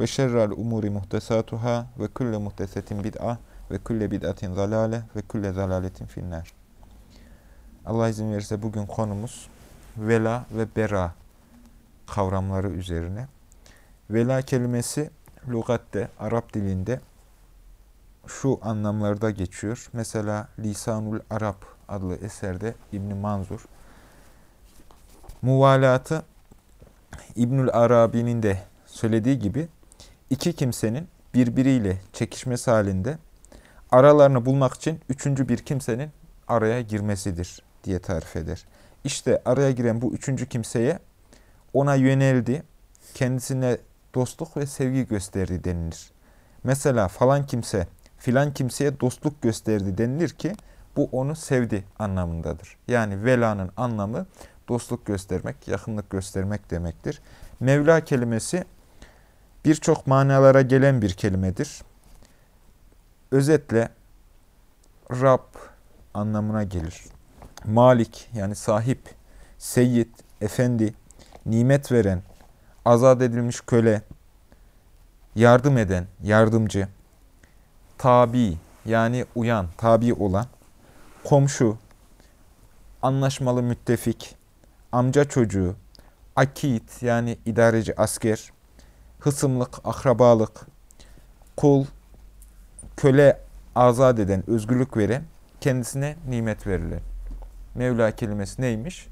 ve şerrel umuri muhtesatuhâ ve külle muhtesetin bid'a ve külle bid'atin zalale ve külle zalaletin finnâr. Allah izin verirse bugün konumuz vela ve bera kavramları üzerine. Vela kelimesi lügatte, Arap dilinde şu anlamlarda geçiyor. Mesela Lisanul Arap adlı eserde İbn Manzur muvalatı İbnül Arabi'nin de söylediği gibi iki kimsenin birbiriyle çekişmesi halinde aralarını bulmak için üçüncü bir kimsenin araya girmesidir diye tarif eder. İşte araya giren bu üçüncü kimseye ona yöneldi, kendisine dostluk ve sevgi gösterdi denilir. Mesela falan kimse filan kimseye dostluk gösterdi denilir ki bu onu sevdi anlamındadır. Yani velanın anlamı dostluk göstermek, yakınlık göstermek demektir. Mevla kelimesi birçok manalara gelen bir kelimedir. Özetle Rab anlamına gelir. Malik yani sahip, seyyid, efendi, nimet veren, azat edilmiş köle, yardım eden, yardımcı, tabi yani uyan, tabi olan, komşu, anlaşmalı müttefik, amca çocuğu, akit yani idareci asker, hısımlık, akrabalık, kul, köle azat eden, özgürlük veren, kendisine nimet verilen. Mevla kelimesi neymiş?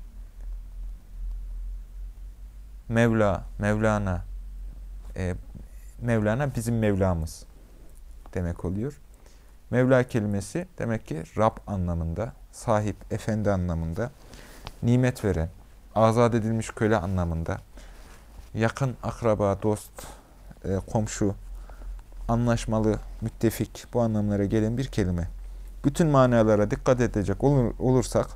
Mevla, Mevlana, e, Mevlana bizim Mevlamız demek oluyor. Mevla kelimesi demek ki Rab anlamında, sahip, efendi anlamında, nimet veren, azat edilmiş köle anlamında, yakın akraba, dost, e, komşu, anlaşmalı, müttefik bu anlamlara gelen bir kelime. Bütün manalara dikkat edecek olur, olursak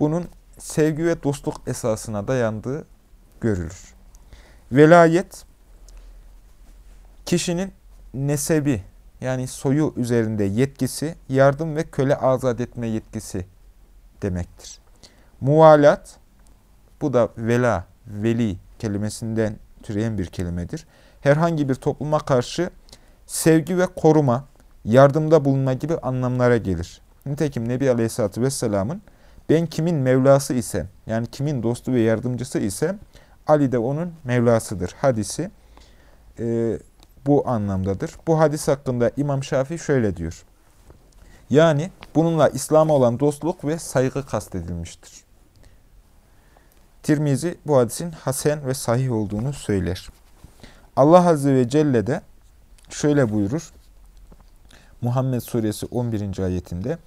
bunun sevgi ve dostluk esasına dayandığı görülür. Velayet kişinin nesebi yani soyu üzerinde yetkisi, yardım ve köle azat etme yetkisi demektir. Muvalat bu da vela, veli kelimesinden türeyen bir kelimedir. Herhangi bir topluma karşı sevgi ve koruma, yardımda bulunma gibi anlamlara gelir. Nitekim Nebi Aleyhisselatü Vesselam'ın ben kimin Mevlası isem, yani kimin dostu ve yardımcısı isem, Ali de onun Mevlasıdır hadisi e, bu anlamdadır. Bu hadis hakkında İmam Şafii şöyle diyor. Yani bununla İslam'a olan dostluk ve saygı kastedilmiştir. Tirmizi bu hadisin hasen ve sahih olduğunu söyler. Allah Azze ve Celle de şöyle buyurur. Muhammed Suresi 11. ayetinde.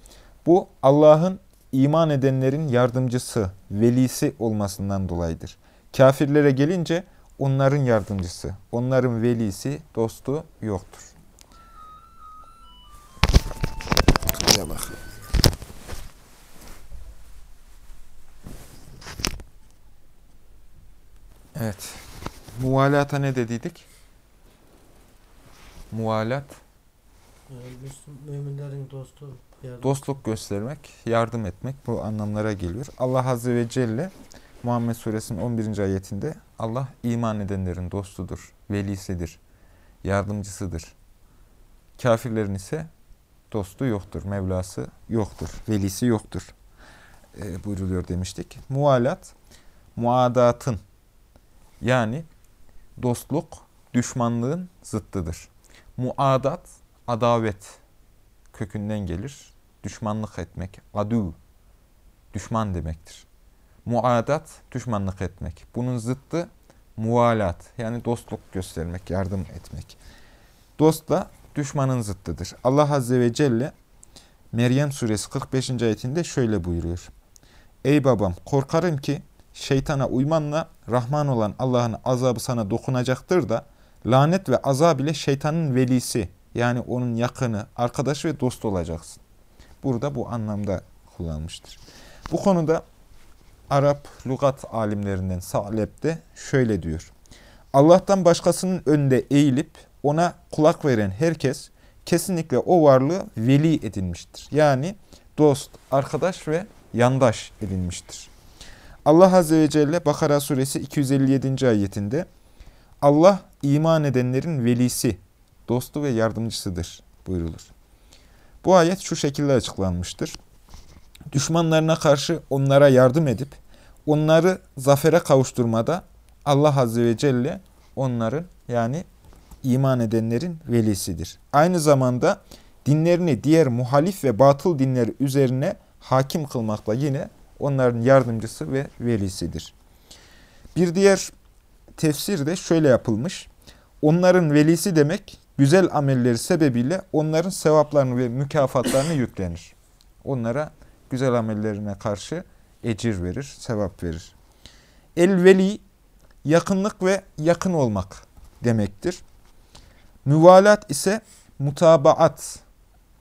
Bu Allah'ın iman edenlerin yardımcısı, velisi olmasından dolayıdır. Kafirlere gelince onların yardımcısı, onların velisi, dostu yoktur. Buraya Evet. Muvalata ne dediydik? Muvalat. Müminlerin dostu. Yardım. Dostluk göstermek, yardım etmek bu anlamlara geliyor. Allah Azze ve Celle Muhammed Suresinin 11. ayetinde Allah iman edenlerin dostudur, velisidir, yardımcısıdır. Kafirlerin ise dostu yoktur, Mevlası yoktur, velisi yoktur e, buyruluyor demiştik. Mualat, muadatın yani dostluk düşmanlığın zıttıdır. Muadat, adavet kökünden gelir. Düşmanlık etmek, adu, düşman demektir. Muadat, düşmanlık etmek. Bunun zıttı mualat, yani dostluk göstermek, yardım etmek. Dost da düşmanın zıttıdır. Allah Azze ve Celle Meryem suresi 45. ayetinde şöyle buyuruyor. Ey babam korkarım ki şeytana uymanla Rahman olan Allah'ın azabı sana dokunacaktır da lanet ve azab ile şeytanın velisi yani onun yakını, arkadaşı ve dostu olacaksın. Burada bu anlamda kullanmıştır. Bu konuda Arap lugat alimlerinden Sa'leb de şöyle diyor. Allah'tan başkasının önünde eğilip ona kulak veren herkes kesinlikle o varlığı veli edinmiştir. Yani dost, arkadaş ve yandaş edinmiştir. Allah Azze ve Celle Bakara suresi 257. ayetinde Allah iman edenlerin velisi, dostu ve yardımcısıdır buyurulur. Bu ayet şu şekilde açıklanmıştır. Düşmanlarına karşı onlara yardım edip onları zafere kavuşturmada Allah Azze ve Celle onların yani iman edenlerin velisidir. Aynı zamanda dinlerini diğer muhalif ve batıl dinler üzerine hakim kılmakla yine onların yardımcısı ve velisidir. Bir diğer tefsir de şöyle yapılmış. Onların velisi demek güzel amelleri sebebiyle onların sevaplarını ve mükafatlarını yüklenir. Onlara güzel amellerine karşı ecir verir, sevap verir. El-veli yakınlık ve yakın olmak demektir. Müvalat ise mutabaat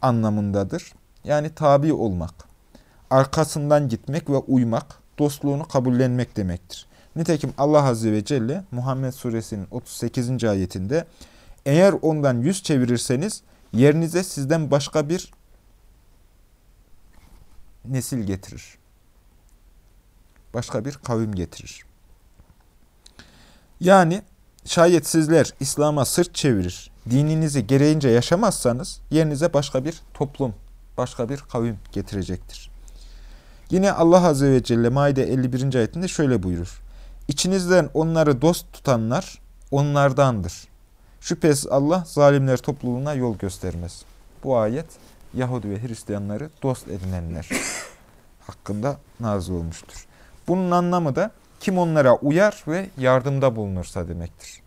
anlamındadır. Yani tabi olmak, arkasından gitmek ve uymak, dostluğunu kabullenmek demektir. Nitekim Allah Azze ve Celle Muhammed Suresinin 38. ayetinde eğer ondan yüz çevirirseniz yerinize sizden başka bir nesil getirir. Başka bir kavim getirir. Yani şayet sizler İslam'a sırt çevirir, dininizi gereğince yaşamazsanız yerinize başka bir toplum, başka bir kavim getirecektir. Yine Allah Azze ve Celle Maide 51. ayetinde şöyle buyurur. İçinizden onları dost tutanlar onlardandır. Şüphesiz Allah zalimler topluluğuna yol göstermez. Bu ayet Yahudi ve Hristiyanları dost edinenler hakkında nazil olmuştur. Bunun anlamı da kim onlara uyar ve yardımda bulunursa demektir.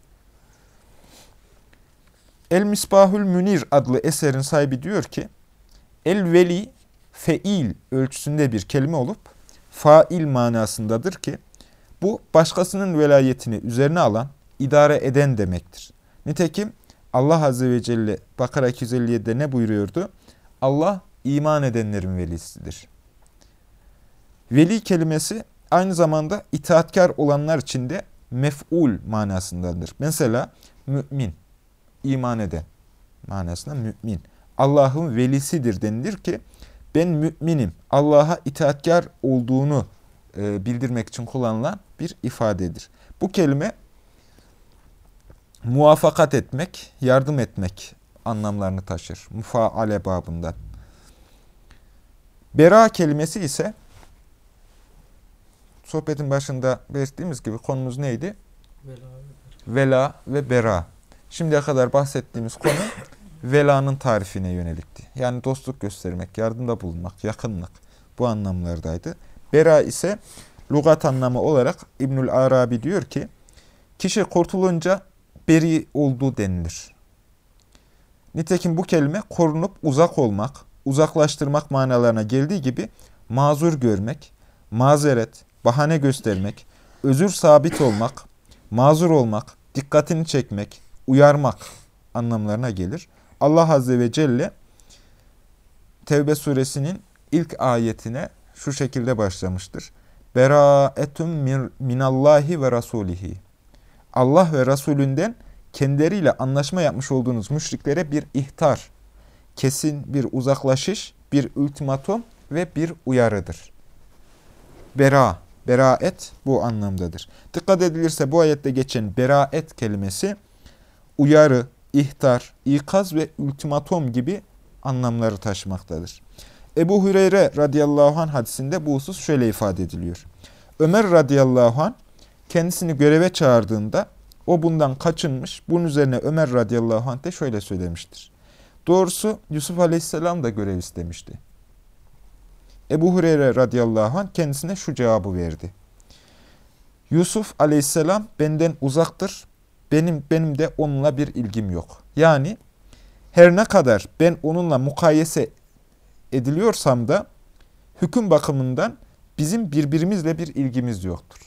El Misbahül Münir adlı eserin sahibi diyor ki, El veli feil ölçüsünde bir kelime olup fail manasındadır ki bu başkasının velayetini üzerine alan, idare eden demektir. Nitekim Allah Azze ve Celle Bakara 257'de ne buyuruyordu? Allah iman edenlerin velisidir. Veli kelimesi aynı zamanda itaatkar olanlar için de mef'ul manasındadır. Mesela mümin, iman eden manasında mümin. Allah'ın velisidir denilir ki ben müminim, Allah'a itaatkar olduğunu e, bildirmek için kullanılan bir ifadedir. Bu kelime muvafakat etmek, yardım etmek anlamlarını taşır. Mufaale babından. Bera kelimesi ise sohbetin başında belirttiğimiz gibi konumuz neydi? Vela. Vela ve bera. Şimdiye kadar bahsettiğimiz konu velanın tarifine yönelikti. Yani dostluk göstermek, yardımda bulunmak, yakınlık bu anlamlardaydı. Bera ise lugat anlamı olarak İbnül Arabi diyor ki, kişi kurtulunca beri olduğu denilir. Nitekim bu kelime korunup uzak olmak, uzaklaştırmak manalarına geldiği gibi mazur görmek, mazeret, bahane göstermek, özür sabit olmak, mazur olmak, dikkatini çekmek, uyarmak anlamlarına gelir. Allah Azze ve Celle Tevbe suresinin ilk ayetine şu şekilde başlamıştır. Beraetun minallahi ve rasulihi. Allah ve Resulünden kendileriyle anlaşma yapmış olduğunuz müşriklere bir ihtar, kesin bir uzaklaşış, bir ultimatum ve bir uyarıdır. Bera, beraet bu anlamdadır. Dikkat edilirse bu ayette geçen beraet kelimesi uyarı, ihtar, ikaz ve ultimatum gibi anlamları taşımaktadır. Ebu Hüreyre radıyallahu anh hadisinde bu husus şöyle ifade ediliyor. Ömer radıyallahu anh kendisini göreve çağırdığında o bundan kaçınmış. Bunun üzerine Ömer radıyallahu anh de şöyle söylemiştir. Doğrusu Yusuf aleyhisselam da görev istemişti. Ebu Hureyre radıyallahu anh kendisine şu cevabı verdi. Yusuf aleyhisselam benden uzaktır. Benim, benim de onunla bir ilgim yok. Yani her ne kadar ben onunla mukayese ediliyorsam da hüküm bakımından bizim birbirimizle bir ilgimiz yoktur.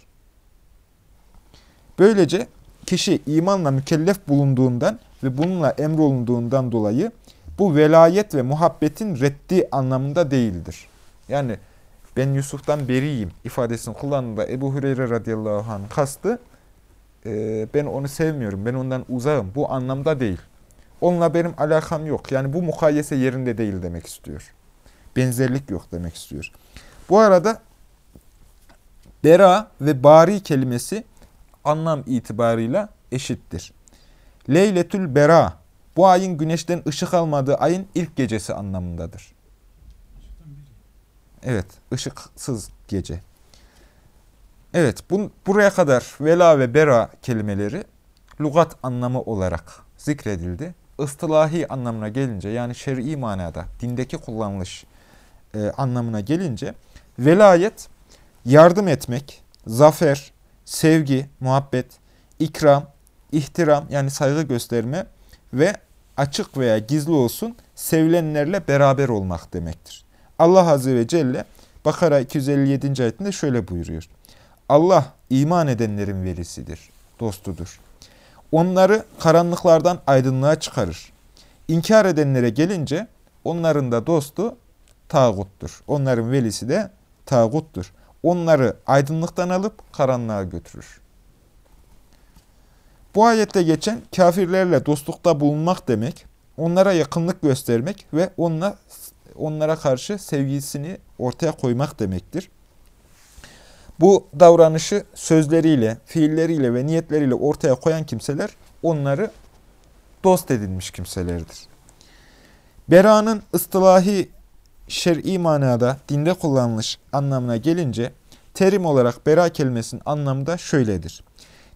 Böylece kişi imanla mükellef bulunduğundan ve bununla emrolunduğundan dolayı bu velayet ve muhabbetin reddi anlamında değildir. Yani ben Yusuf'tan beriyim ifadesini kullandığında Ebu Hureyre radıyallahu anh kastı e, ben onu sevmiyorum, ben ondan uzağım. Bu anlamda değil. Onunla benim alakam yok. Yani bu mukayese yerinde değil demek istiyor. Benzerlik yok demek istiyor. Bu arada bera ve bari kelimesi anlam itibarıyla eşittir. Leyletül bera bu ayın güneşten ışık almadığı ayın ilk gecesi anlamındadır. Evet, ışıksız gece. Evet, bu, buraya kadar vela ve bera kelimeleri lugat anlamı olarak zikredildi. Istılahi anlamına gelince yani şer'i manada dindeki kullanılış e, anlamına gelince velayet yardım etmek, zafer, sevgi, muhabbet, ikram, ihtiram yani saygı gösterme ve açık veya gizli olsun sevilenlerle beraber olmak demektir. Allah Azze ve Celle Bakara 257. ayetinde şöyle buyuruyor. Allah iman edenlerin velisidir, dostudur. Onları karanlıklardan aydınlığa çıkarır. İnkar edenlere gelince onların da dostu tağuttur. Onların velisi de tağuttur. Onları aydınlıktan alıp karanlığa götürür. Bu ayette geçen kafirlerle dostlukta bulunmak demek, onlara yakınlık göstermek ve onunla, onlara karşı sevgisini ortaya koymak demektir. Bu davranışı sözleriyle, fiilleriyle ve niyetleriyle ortaya koyan kimseler onları dost edilmiş kimselerdir. Bera'nın ıstılahi şer'i manada dinde kullanılış anlamına gelince terim olarak bera kelimesinin anlamı da şöyledir.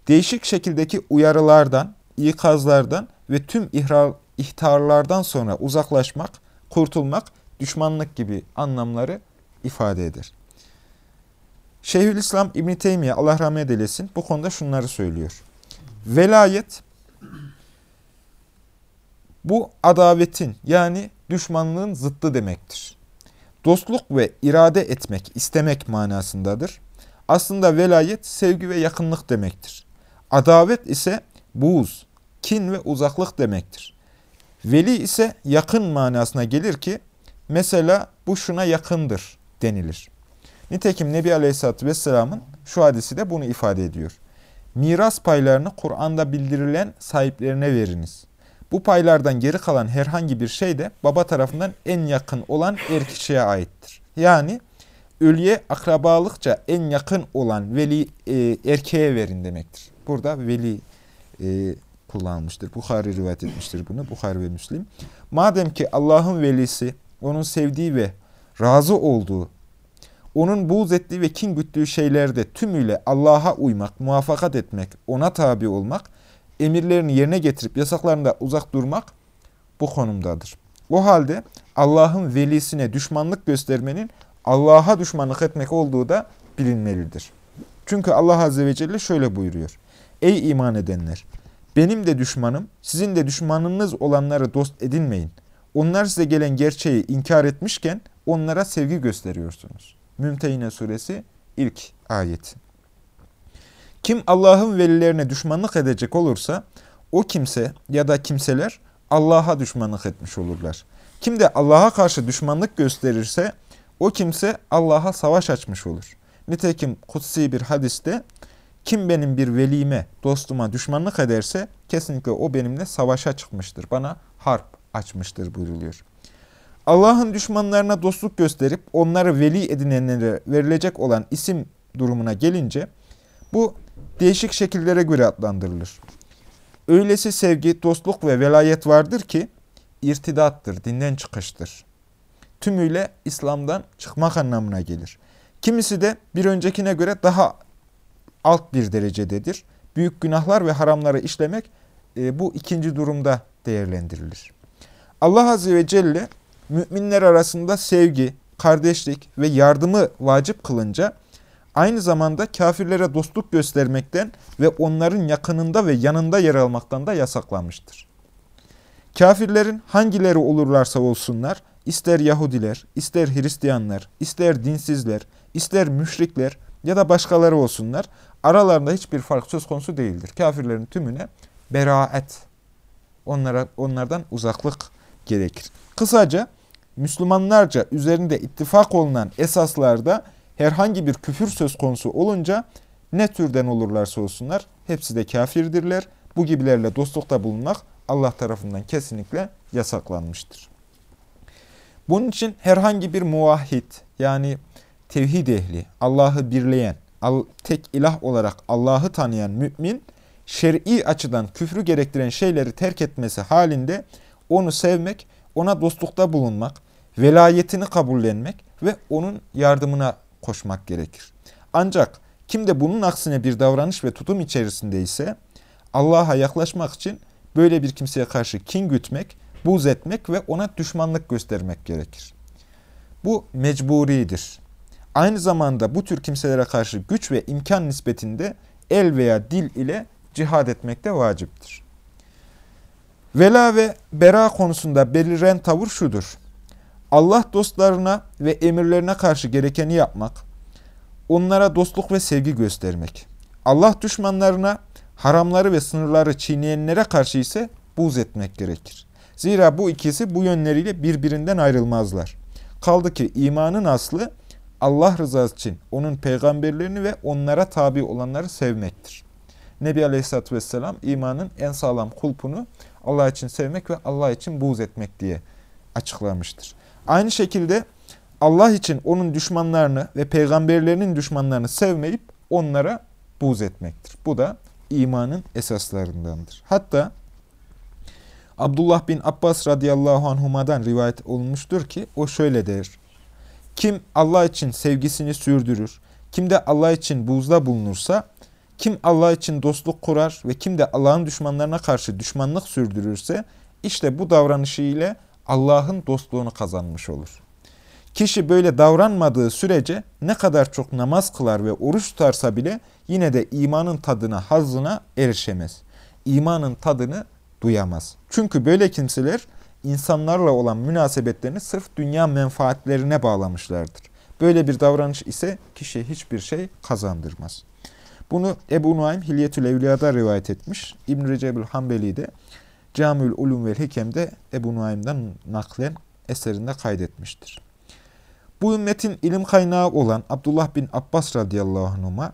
Değişik şekildeki uyarılardan, ikazlardan ve tüm ihrar, ihtarlardan sonra uzaklaşmak, kurtulmak, düşmanlık gibi anlamları ifade eder. Şeyhülislam İbn Teymiye Allah rahmet eylesin bu konuda şunları söylüyor. Velayet bu adavetin yani düşmanlığın zıttı demektir. Dostluk ve irade etmek, istemek manasındadır. Aslında velayet sevgi ve yakınlık demektir. Adavet ise buğz, kin ve uzaklık demektir. Veli ise yakın manasına gelir ki mesela bu şuna yakındır denilir. Nitekim Nebi Aleyhisselatü Vesselam'ın şu hadisi de bunu ifade ediyor. Miras paylarını Kur'an'da bildirilen sahiplerine veriniz. Bu paylardan geri kalan herhangi bir şey de baba tarafından en yakın olan er kişiye aittir. Yani ölüye akrabalıkça en yakın olan veli e, erkeğe verin demektir. Burada veli e, kullanılmıştır. Bukhari rivayet etmiştir bunu. Bukhari ve Müslim. Madem ki Allah'ın velisi, onun sevdiği ve razı olduğu, onun buğz ettiği ve kin güttüğü şeylerde tümüyle Allah'a uymak, muvaffakat etmek, ona tabi olmak, emirlerini yerine getirip yasaklarında uzak durmak bu konumdadır. O halde Allah'ın velisine düşmanlık göstermenin Allah'a düşmanlık etmek olduğu da bilinmelidir. Çünkü Allah Azze ve Celle şöyle buyuruyor. Ey iman edenler! Benim de düşmanım, sizin de düşmanınız olanları dost edinmeyin. Onlar size gelen gerçeği inkar etmişken onlara sevgi gösteriyorsunuz. Mümtehine suresi ilk ayeti. Kim Allah'ın velilerine düşmanlık edecek olursa o kimse ya da kimseler Allah'a düşmanlık etmiş olurlar. Kim de Allah'a karşı düşmanlık gösterirse o kimse Allah'a savaş açmış olur. Nitekim kutsi bir hadiste kim benim bir velime, dostuma düşmanlık ederse kesinlikle o benimle savaşa çıkmıştır. Bana harp açmıştır buyruluyor. Allah'ın düşmanlarına dostluk gösterip onları veli edinenlere verilecek olan isim durumuna gelince bu değişik şekillere göre adlandırılır. Öylesi sevgi, dostluk ve velayet vardır ki irtidattır, dinden çıkıştır. Tümüyle İslam'dan çıkmak anlamına gelir. Kimisi de bir öncekine göre daha alt bir derecededir. Büyük günahlar ve haramları işlemek e, bu ikinci durumda değerlendirilir. Allah Azze ve Celle müminler arasında sevgi, kardeşlik ve yardımı vacip kılınca aynı zamanda kafirlere dostluk göstermekten ve onların yakınında ve yanında yer almaktan da yasaklanmıştır. Kafirlerin hangileri olurlarsa olsunlar, ister Yahudiler, ister Hristiyanlar, ister dinsizler, ister müşrikler ya da başkaları olsunlar, aralarında hiçbir fark söz konusu değildir. Kafirlerin tümüne beraat, onlara onlardan uzaklık gerekir. Kısaca Müslümanlarca üzerinde ittifak olunan esaslarda herhangi bir küfür söz konusu olunca ne türden olurlarsa olsunlar hepsi de kafirdirler. Bu gibilerle dostlukta bulunmak Allah tarafından kesinlikle yasaklanmıştır. Bunun için herhangi bir muvahhid yani tevhid ehli, Allah'ı birleyen, tek ilah olarak Allah'ı tanıyan mümin, şer'i açıdan küfrü gerektiren şeyleri terk etmesi halinde onu sevmek, ona dostlukta bulunmak, velayetini kabullenmek ve onun yardımına koşmak gerekir. Ancak kim de bunun aksine bir davranış ve tutum içerisinde ise Allah'a yaklaşmak için böyle bir kimseye karşı kin gütmek, buz etmek ve ona düşmanlık göstermek gerekir. Bu mecburidir. Aynı zamanda bu tür kimselere karşı güç ve imkan nispetinde el veya dil ile cihad etmek de vaciptir. Vela ve bera konusunda beliren tavır şudur. Allah dostlarına ve emirlerine karşı gerekeni yapmak, onlara dostluk ve sevgi göstermek. Allah düşmanlarına, haramları ve sınırları çiğneyenlere karşı ise buz etmek gerekir. Zira bu ikisi bu yönleriyle birbirinden ayrılmazlar. Kaldı ki imanın aslı Allah rızası için onun peygamberlerini ve onlara tabi olanları sevmektir. Nebi Aleyhisselatü Vesselam imanın en sağlam kulpunu Allah için sevmek ve Allah için buğz etmek diye açıklamıştır. Aynı şekilde Allah için onun düşmanlarını ve peygamberlerinin düşmanlarını sevmeyip onlara buğz etmektir. Bu da imanın esaslarındandır. Hatta Abdullah bin Abbas radıyallahu anhuma'dan rivayet olmuştur ki o şöyle der. Kim Allah için sevgisini sürdürür, kim de Allah için buzda bulunursa, kim Allah için dostluk kurar ve kim de Allah'ın düşmanlarına karşı düşmanlık sürdürürse, işte bu davranışı ile Allah'ın dostluğunu kazanmış olur. Kişi böyle davranmadığı sürece ne kadar çok namaz kılar ve oruç tutarsa bile yine de imanın tadına, hazzına erişemez. İmanın tadını duyamaz. Çünkü böyle kimseler insanlarla olan münasebetlerini sırf dünya menfaatlerine bağlamışlardır. Böyle bir davranış ise kişiye hiçbir şey kazandırmaz. Bunu Ebu Nuaym Hilyetül Evliya'da rivayet etmiş. İbn-i Recebül Hanbeli de Camül Ulum ve Hikem'de Ebu Nuaym'dan naklen eserinde kaydetmiştir. Bu ümmetin ilim kaynağı olan Abdullah bin Abbas radıyallahu anhuma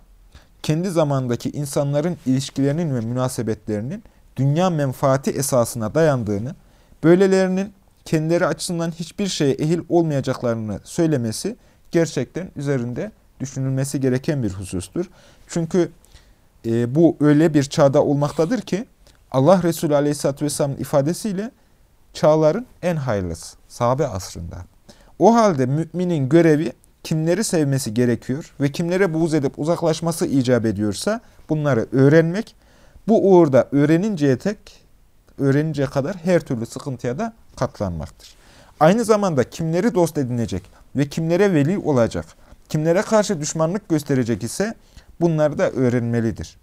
kendi zamandaki insanların ilişkilerinin ve münasebetlerinin dünya menfaati esasına dayandığını, böylelerinin kendileri açısından hiçbir şeye ehil olmayacaklarını söylemesi gerçekten üzerinde düşünülmesi gereken bir husustur. Çünkü e, bu öyle bir çağda olmaktadır ki Allah Resulü Aleyhisselatü Vesselam'ın ifadesiyle çağların en hayırlısı, sahabe asrında. O halde müminin görevi kimleri sevmesi gerekiyor ve kimlere buğz edip uzaklaşması icap ediyorsa bunları öğrenmek, bu uğurda öğreninceye tek, öğreninceye kadar her türlü sıkıntıya da katlanmaktır. Aynı zamanda kimleri dost edinecek ve kimlere veli olacak, kimlere karşı düşmanlık gösterecek ise bunları da öğrenmelidir.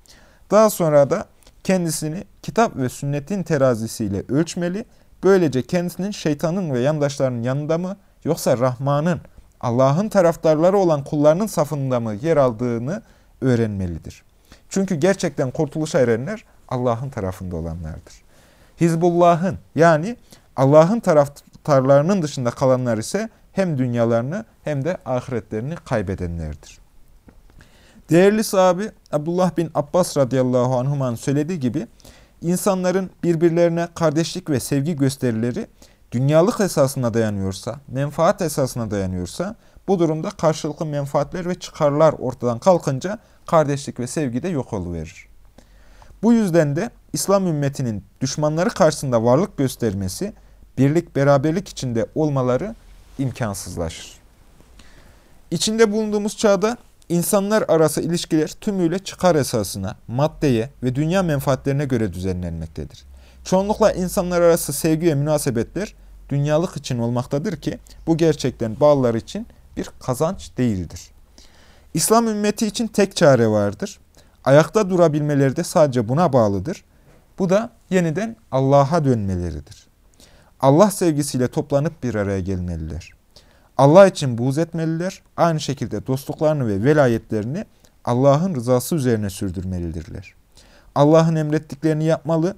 Daha sonra da kendisini kitap ve sünnetin terazisiyle ölçmeli, böylece kendisinin şeytanın ve yandaşlarının yanında mı yoksa Rahman'ın, Allah'ın taraftarları olan kullarının safında mı yer aldığını öğrenmelidir. Çünkü gerçekten kurtuluşa erenler Allah'ın tarafında olanlardır. Hizbullah'ın yani Allah'ın taraftarlarının dışında kalanlar ise hem dünyalarını hem de ahiretlerini kaybedenlerdir. Değerli sahabi Abdullah bin Abbas radıyallahu anhuman söylediği gibi insanların birbirlerine kardeşlik ve sevgi gösterileri dünyalık esasına dayanıyorsa, menfaat esasına dayanıyorsa bu durumda karşılıklı menfaatler ve çıkarlar ortadan kalkınca kardeşlik ve sevgi de yok oluverir. Bu yüzden de İslam ümmetinin düşmanları karşısında varlık göstermesi, birlik beraberlik içinde olmaları imkansızlaşır. İçinde bulunduğumuz çağda insanlar arası ilişkiler tümüyle çıkar esasına, maddeye ve dünya menfaatlerine göre düzenlenmektedir. Çoğunlukla insanlar arası sevgi ve münasebetler dünyalık için olmaktadır ki bu gerçekten bağlılar için bir kazanç değildir. İslam ümmeti için tek çare vardır. Ayakta durabilmeleri de sadece buna bağlıdır. Bu da yeniden Allah'a dönmeleridir. Allah sevgisiyle toplanıp bir araya gelmeliler. Allah için buğz etmeliler. Aynı şekilde dostluklarını ve velayetlerini Allah'ın rızası üzerine sürdürmelidirler. Allah'ın emrettiklerini yapmalı,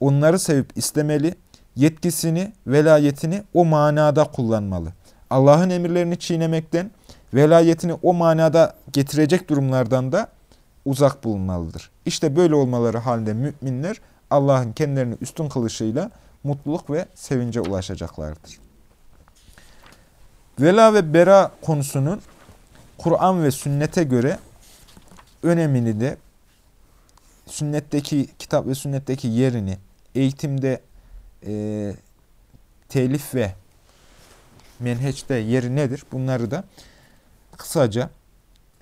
onları sevip istemeli, yetkisini, velayetini o manada kullanmalı. Allah'ın emirlerini çiğnemekten, velayetini o manada getirecek durumlardan da uzak bulunmalıdır. İşte böyle olmaları halinde müminler Allah'ın kendilerini üstün kılışıyla mutluluk ve sevince ulaşacaklardır. Vela ve bera konusunun Kur'an ve sünnete göre önemini de sünnetteki kitap ve sünnetteki yerini eğitimde e, telif ve menheçte yeri nedir? Bunları da kısaca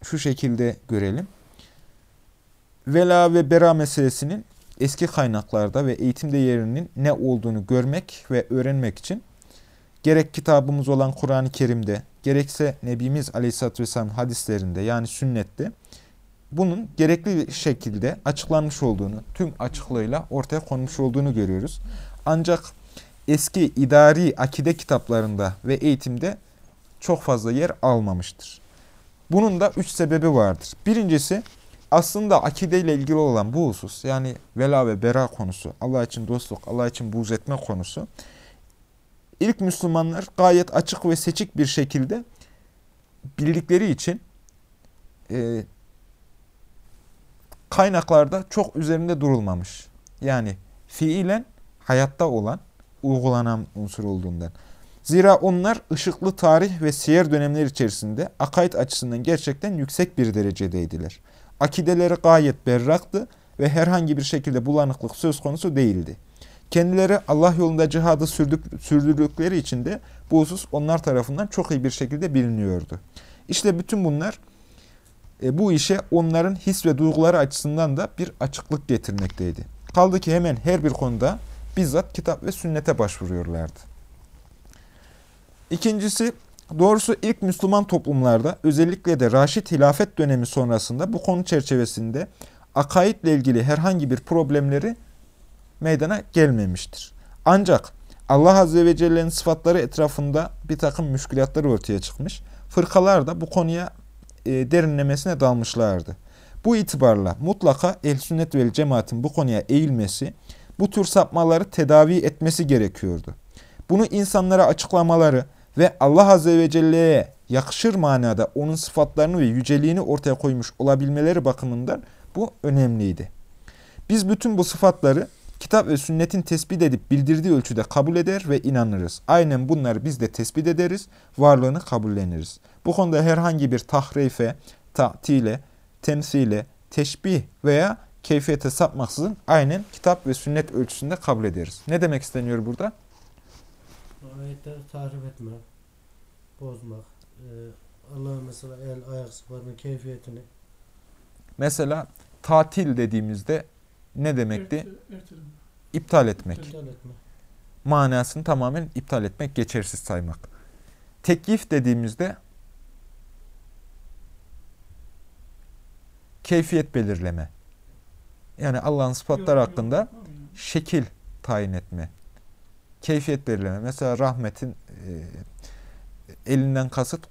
şu şekilde görelim. Vela ve bera meselesinin eski kaynaklarda ve eğitimde yerinin ne olduğunu görmek ve öğrenmek için gerek kitabımız olan Kur'an-ı Kerim'de, gerekse Nebimiz Aleyhisselatü Vesselam hadislerinde yani sünnette bunun gerekli şekilde açıklanmış olduğunu, tüm açıklığıyla ortaya konmuş olduğunu görüyoruz. Ancak eski idari akide kitaplarında ve eğitimde çok fazla yer almamıştır. Bunun da üç sebebi vardır. Birincisi aslında akide ile ilgili olan bu husus yani vela ve bera konusu, Allah için dostluk, Allah için buğz etme konusu ilk Müslümanlar gayet açık ve seçik bir şekilde bildikleri için e, kaynaklarda çok üzerinde durulmamış. Yani fiilen hayatta olan, uygulanan unsur olduğundan. Zira onlar ışıklı tarih ve siyer dönemleri içerisinde akaid açısından gerçekten yüksek bir derecedeydiler. Akideleri gayet berraktı ve herhangi bir şekilde bulanıklık söz konusu değildi. Kendileri Allah yolunda cihadı sürdük, sürdürdükleri için de bu husus onlar tarafından çok iyi bir şekilde biliniyordu. İşte bütün bunlar e, bu işe onların his ve duyguları açısından da bir açıklık getirmekteydi. Kaldı ki hemen her bir konuda bizzat kitap ve sünnete başvuruyorlardı. İkincisi, doğrusu ilk Müslüman toplumlarda özellikle de Raşid hilafet dönemi sonrasında bu konu çerçevesinde akaidle ilgili herhangi bir problemleri meydana gelmemiştir. Ancak Allah Azze ve Celle'nin sıfatları etrafında bir takım müşkülatlar ortaya çıkmış. Fırkalar da bu konuya e, derinlemesine dalmışlardı. Bu itibarla mutlaka el sünnet ve cemaatin bu konuya eğilmesi, bu tür sapmaları tedavi etmesi gerekiyordu. Bunu insanlara açıklamaları ve Allah Azze ve Celle'ye yakışır manada onun sıfatlarını ve yüceliğini ortaya koymuş olabilmeleri bakımından bu önemliydi. Biz bütün bu sıfatları kitap ve sünnetin tespit edip bildirdiği ölçüde kabul eder ve inanırız. Aynen bunları biz de tespit ederiz, varlığını kabulleniriz. Bu konuda herhangi bir tahrife, ta'tile, temsile, teşbih veya keyfiyete sapmaksızın aynen kitap ve sünnet ölçüsünde kabul ederiz. Ne demek isteniyor burada? Ayetleri tahrip etme, bozmak, e, Allah'ın mesela el, ayak sıfatının keyfiyetini. Mesela tatil dediğimizde ne demekti? Erteleme. İptal etmek. İptal etme. Manasını tamamen iptal etmek, geçersiz saymak. Teklif dediğimizde keyfiyet belirleme. Yani Allah'ın sıfatları hakkında yok. şekil tayin etme. Keyfiyet belirleme. Mesela rahmetin e, elinden kasıt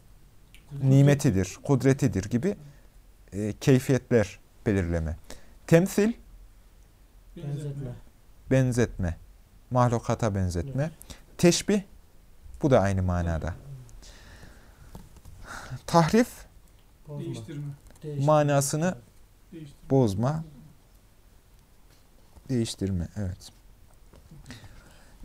nimetidir, kudretidir gibi e, keyfiyetler belirleme. Temsil, Benzetme. benzetme. Mahlukata benzetme. Teşbih, bu da aynı manada. Tahrif. Değiştirme. manasını Değiştirme. bozma, değiştirme. Evet.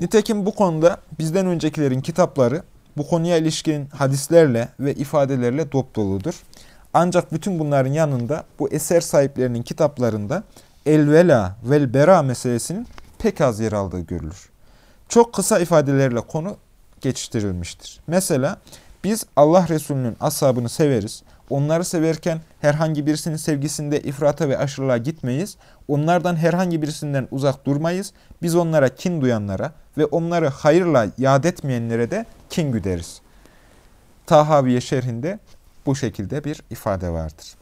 Nitekim bu konuda bizden öncekilerin kitapları bu konuya ilişkin hadislerle ve ifadelerle dop doludur. Ancak bütün bunların yanında bu eser sahiplerinin kitaplarında el-vela vel-bera meselesinin pek az yer aldığı görülür. Çok kısa ifadelerle konu geçiştirilmiştir. Mesela biz Allah Resulü'nün ashabını severiz. Onları severken herhangi birisinin sevgisinde ifrata ve aşırılığa gitmeyiz. Onlardan herhangi birisinden uzak durmayız. Biz onlara kin duyanlara ve onları hayırla yad etmeyenlere de kin güderiz. Tahaviye şerhinde bu şekilde bir ifade vardır.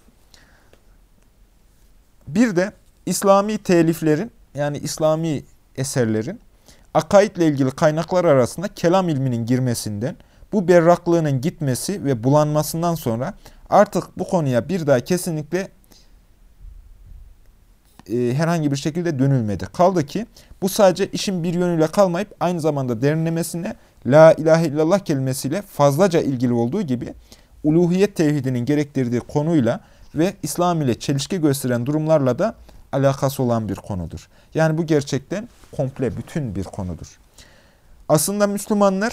Bir de İslami teliflerin yani İslami eserlerin akaidle ilgili kaynaklar arasında kelam ilminin girmesinden, bu berraklığının gitmesi ve bulanmasından sonra artık bu konuya bir daha kesinlikle e, herhangi bir şekilde dönülmedi. Kaldı ki bu sadece işin bir yönüyle kalmayıp aynı zamanda derinlemesine La ilahe illallah kelimesiyle fazlaca ilgili olduğu gibi uluhiyet tevhidinin gerektirdiği konuyla ve İslam ile çelişki gösteren durumlarla da alakası olan bir konudur. Yani bu gerçekten komple bütün bir konudur. Aslında Müslümanlar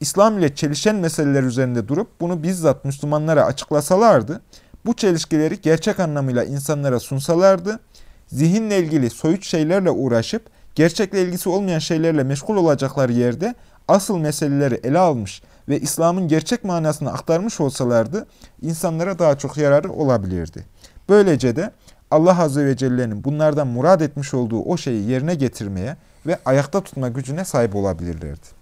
İslam ile çelişen meseleler üzerinde durup bunu bizzat Müslümanlara açıklasalardı, bu çelişkileri gerçek anlamıyla insanlara sunsalardı, zihinle ilgili soyut şeylerle uğraşıp gerçekle ilgisi olmayan şeylerle meşgul olacakları yerde asıl meseleleri ele almış ve İslam'ın gerçek manasını aktarmış olsalardı insanlara daha çok yararı olabilirdi. Böylece de Allah Azze ve Celle'nin bunlardan murad etmiş olduğu o şeyi yerine getirmeye ve ayakta tutma gücüne sahip olabilirlerdi.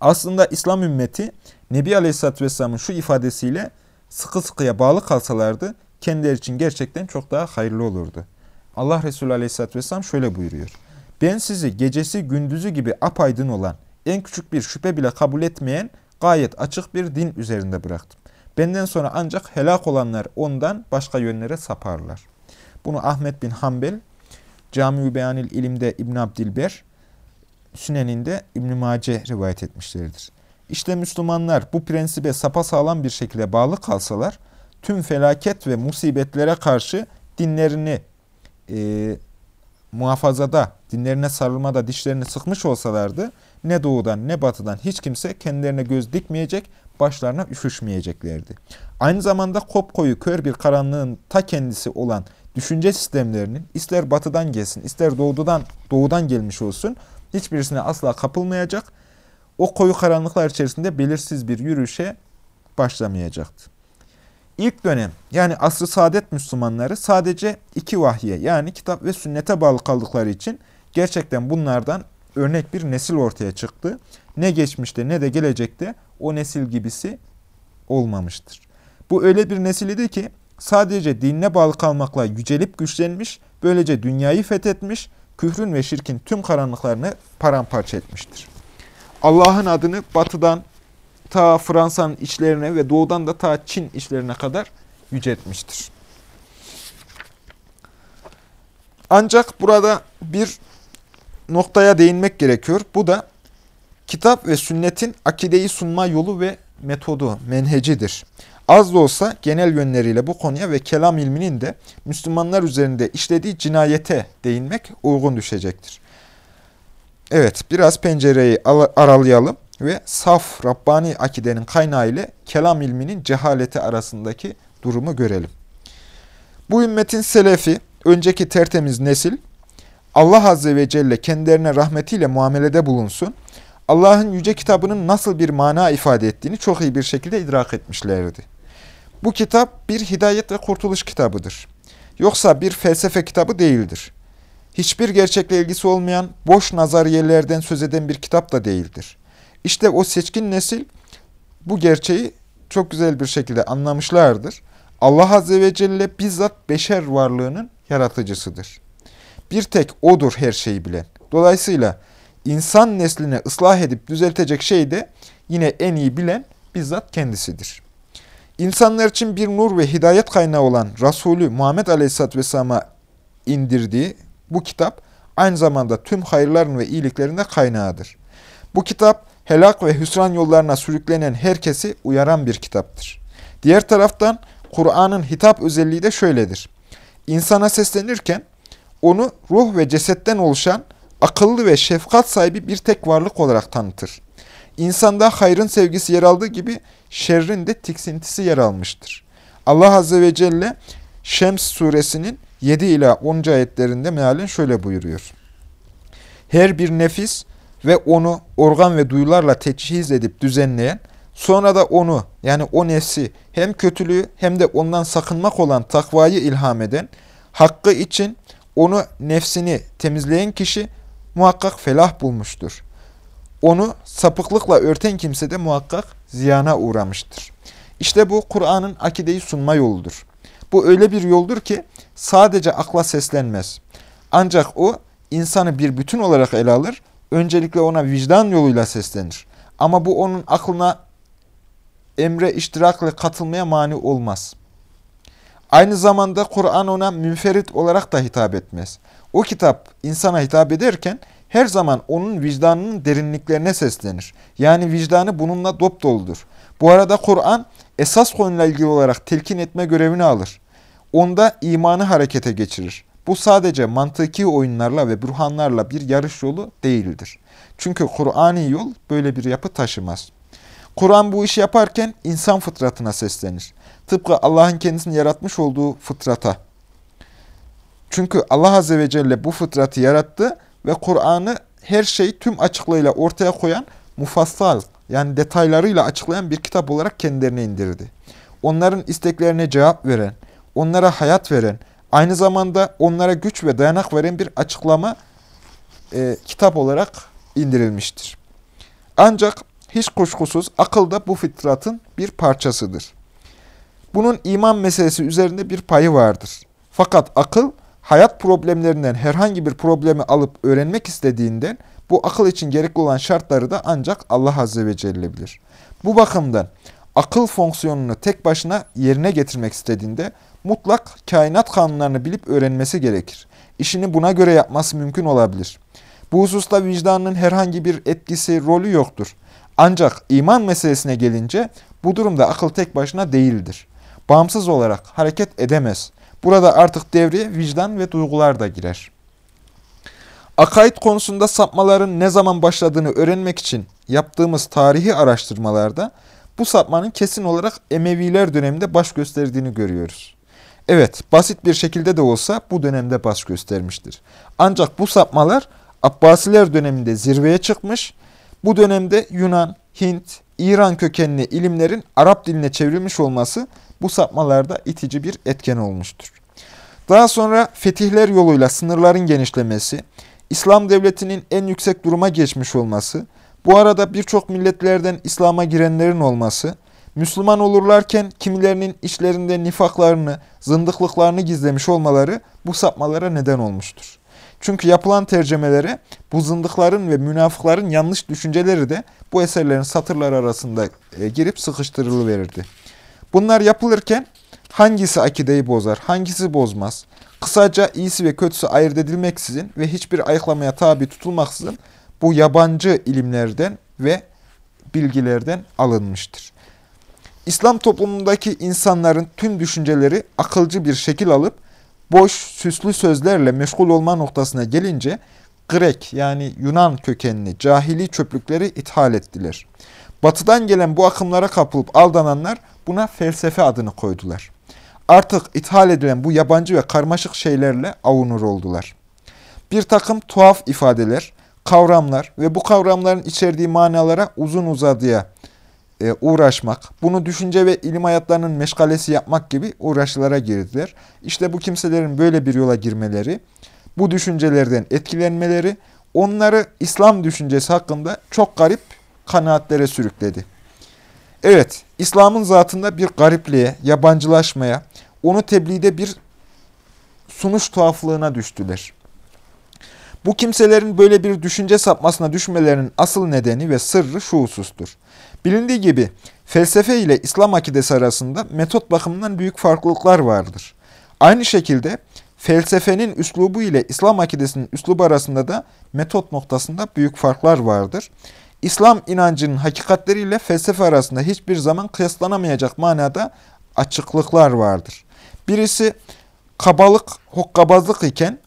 Aslında İslam ümmeti Nebi Aleyhisselatü Vesselam'ın şu ifadesiyle sıkı sıkıya bağlı kalsalardı kendileri için gerçekten çok daha hayırlı olurdu. Allah Resulü Aleyhisselatü Vesselam şöyle buyuruyor. Ben sizi gecesi gündüzü gibi apaydın olan, en küçük bir şüphe bile kabul etmeyen gayet açık bir din üzerinde bıraktım. Benden sonra ancak helak olanlar ondan başka yönlere saparlar. Bunu Ahmet bin Hanbel, Cami-ü Beyanil İlim'de İbn Abdilber, Sünen'inde İbn Mace rivayet etmişlerdir. İşte Müslümanlar bu prensibe sapasağlam bir şekilde bağlı kalsalar, tüm felaket ve musibetlere karşı dinlerini e, muhafazada, dinlerine sarılmada dişlerini sıkmış olsalardı, ne doğudan ne batıdan hiç kimse kendilerine göz dikmeyecek, başlarına üşüşmeyeceklerdi. Aynı zamanda kopkoyu kör bir karanlığın ta kendisi olan düşünce sistemlerinin ister batıdan gelsin, ister doğudan, doğudan gelmiş olsun, hiçbirisine asla kapılmayacak, o koyu karanlıklar içerisinde belirsiz bir yürüyüşe başlamayacaktı. İlk dönem yani asr-ı saadet Müslümanları sadece iki vahye yani kitap ve sünnete bağlı kaldıkları için gerçekten bunlardan örnek bir nesil ortaya çıktı. Ne geçmişte ne de gelecekte o nesil gibisi olmamıştır. Bu öyle bir nesil idi ki sadece dinine bağlı kalmakla yücelip güçlenmiş, böylece dünyayı fethetmiş, küfrün ve şirkin tüm karanlıklarını paramparça etmiştir. Allah'ın adını batıdan ta Fransa'nın içlerine ve doğudan da ta Çin içlerine kadar yüceltmiştir. Ancak burada bir noktaya değinmek gerekiyor. Bu da kitap ve sünnetin akideyi sunma yolu ve metodu, menhecidir. Az da olsa genel yönleriyle bu konuya ve kelam ilminin de Müslümanlar üzerinde işlediği cinayete değinmek uygun düşecektir. Evet, biraz pencereyi aralayalım ve saf Rabbani akidenin kaynağı ile kelam ilminin cehaleti arasındaki durumu görelim. Bu ümmetin selefi, önceki tertemiz nesil, Allah Azze ve Celle kendilerine rahmetiyle muamelede bulunsun, Allah'ın yüce kitabının nasıl bir mana ifade ettiğini çok iyi bir şekilde idrak etmişlerdi. Bu kitap bir hidayet ve kurtuluş kitabıdır. Yoksa bir felsefe kitabı değildir. Hiçbir gerçekle ilgisi olmayan boş nazariyelerden söz eden bir kitap da değildir. İşte o seçkin nesil bu gerçeği çok güzel bir şekilde anlamışlardır. Allah Azze ve Celle bizzat beşer varlığının yaratıcısıdır. Bir tek O'dur her şeyi bilen. Dolayısıyla insan nesline ıslah edip düzeltecek şey de yine en iyi bilen bizzat kendisidir. İnsanlar için bir nur ve hidayet kaynağı olan Resulü Muhammed Aleyhisselatü Vesselam'a indirdiği bu kitap aynı zamanda tüm hayırların ve iyiliklerin de kaynağıdır. Bu kitap helak ve hüsran yollarına sürüklenen herkesi uyaran bir kitaptır. Diğer taraftan Kur'an'ın hitap özelliği de şöyledir. İnsana seslenirken onu ruh ve cesetten oluşan akıllı ve şefkat sahibi bir tek varlık olarak tanıtır. İnsanda hayrın sevgisi yer aldığı gibi şerrin de tiksintisi yer almıştır. Allah Azze ve Celle Şems suresinin 7 ila 10. ayetlerinde mealen şöyle buyuruyor. Her bir nefis ve onu organ ve duyularla teçhiz edip düzenleyen, sonra da onu yani o nefsi hem kötülüğü hem de ondan sakınmak olan takvayı ilham eden, hakkı için onu nefsini temizleyen kişi muhakkak felah bulmuştur. Onu sapıklıkla örten kimse de muhakkak ziyana uğramıştır. İşte bu Kur'an'ın akideyi sunma yoludur. Bu öyle bir yoldur ki sadece akla seslenmez. Ancak o insanı bir bütün olarak ele alır, öncelikle ona vicdan yoluyla seslenir. Ama bu onun aklına emre iştirakla katılmaya mani olmaz. Aynı zamanda Kur'an ona münferit olarak da hitap etmez. O kitap insana hitap ederken her zaman onun vicdanının derinliklerine seslenir. Yani vicdanı bununla dop doludur. Bu arada Kur'an esas konuyla ilgili olarak telkin etme görevini alır. Onda imanı harekete geçirir. Bu sadece mantıki oyunlarla ve burhanlarla bir yarış yolu değildir. Çünkü Kur'ani yol böyle bir yapı taşımaz. Kur'an bu işi yaparken insan fıtratına seslenir. Tıpkı Allah'ın kendisini yaratmış olduğu fıtrata. Çünkü Allah Azze ve Celle bu fıtratı yarattı ve Kur'an'ı her şey tüm açıklığıyla ortaya koyan mufassal yani detaylarıyla açıklayan bir kitap olarak kendilerine indirdi. Onların isteklerine cevap veren, onlara hayat veren, aynı zamanda onlara güç ve dayanak veren bir açıklama e, kitap olarak indirilmiştir. Ancak hiç kuşkusuz akıl da bu fitratın bir parçasıdır. Bunun iman meselesi üzerinde bir payı vardır. Fakat akıl hayat problemlerinden herhangi bir problemi alıp öğrenmek istediğinden bu akıl için gerekli olan şartları da ancak Allah Azze ve Celle bilir. Bu bakımdan akıl fonksiyonunu tek başına yerine getirmek istediğinde mutlak kainat kanunlarını bilip öğrenmesi gerekir. İşini buna göre yapması mümkün olabilir. Bu hususta vicdanının herhangi bir etkisi, rolü yoktur. Ancak iman meselesine gelince bu durumda akıl tek başına değildir. Bağımsız olarak hareket edemez. Burada artık devreye vicdan ve duygular da girer. Akaid konusunda sapmaların ne zaman başladığını öğrenmek için yaptığımız tarihi araştırmalarda bu sapmanın kesin olarak Emeviler döneminde baş gösterdiğini görüyoruz. Evet, basit bir şekilde de olsa bu dönemde baş göstermiştir. Ancak bu sapmalar Abbasiler döneminde zirveye çıkmış, bu dönemde Yunan, Hint, İran kökenli ilimlerin Arap diline çevrilmiş olması bu sapmalarda itici bir etken olmuştur. Daha sonra fetihler yoluyla sınırların genişlemesi, İslam devletinin en yüksek duruma geçmiş olması, bu arada birçok milletlerden İslam'a girenlerin olması, Müslüman olurlarken kimilerinin içlerinde nifaklarını, zındıklıklarını gizlemiş olmaları bu sapmalara neden olmuştur. Çünkü yapılan tercemelere bu zındıkların ve münafıkların yanlış düşünceleri de bu eserlerin satırlar arasında e, girip sıkıştırılıverirdi. Bunlar yapılırken hangisi akideyi bozar, hangisi bozmaz, kısaca iyisi ve kötüsü ayırt edilmeksizin ve hiçbir ayıklamaya tabi tutulmaksızın bu yabancı ilimlerden ve bilgilerden alınmıştır. İslam toplumundaki insanların tüm düşünceleri akılcı bir şekil alıp boş, süslü sözlerle meşgul olma noktasına gelince Grek yani Yunan kökenli cahili çöplükleri ithal ettiler. Batıdan gelen bu akımlara kapılıp aldananlar buna felsefe adını koydular. Artık ithal edilen bu yabancı ve karmaşık şeylerle avunur oldular. Bir takım tuhaf ifadeler, kavramlar ve bu kavramların içerdiği manalara uzun uzadıya e, uğraşmak, bunu düşünce ve ilim hayatlarının meşgalesi yapmak gibi uğraşılara girdiler. İşte bu kimselerin böyle bir yola girmeleri, bu düşüncelerden etkilenmeleri onları İslam düşüncesi hakkında çok garip kanaatlere sürükledi. Evet, İslam'ın zatında bir garipliğe, yabancılaşmaya, onu tebliğde bir sunuş tuhaflığına düştüler. Bu kimselerin böyle bir düşünce sapmasına düşmelerinin asıl nedeni ve sırrı şu husustur. Bilindiği gibi felsefe ile İslam akidesi arasında metot bakımından büyük farklılıklar vardır. Aynı şekilde felsefenin üslubu ile İslam akidesinin üslubu arasında da metot noktasında büyük farklar vardır. İslam inancının hakikatleriyle felsefe arasında hiçbir zaman kıyaslanamayacak manada açıklıklar vardır. Birisi kabalık, hokkabazlık iken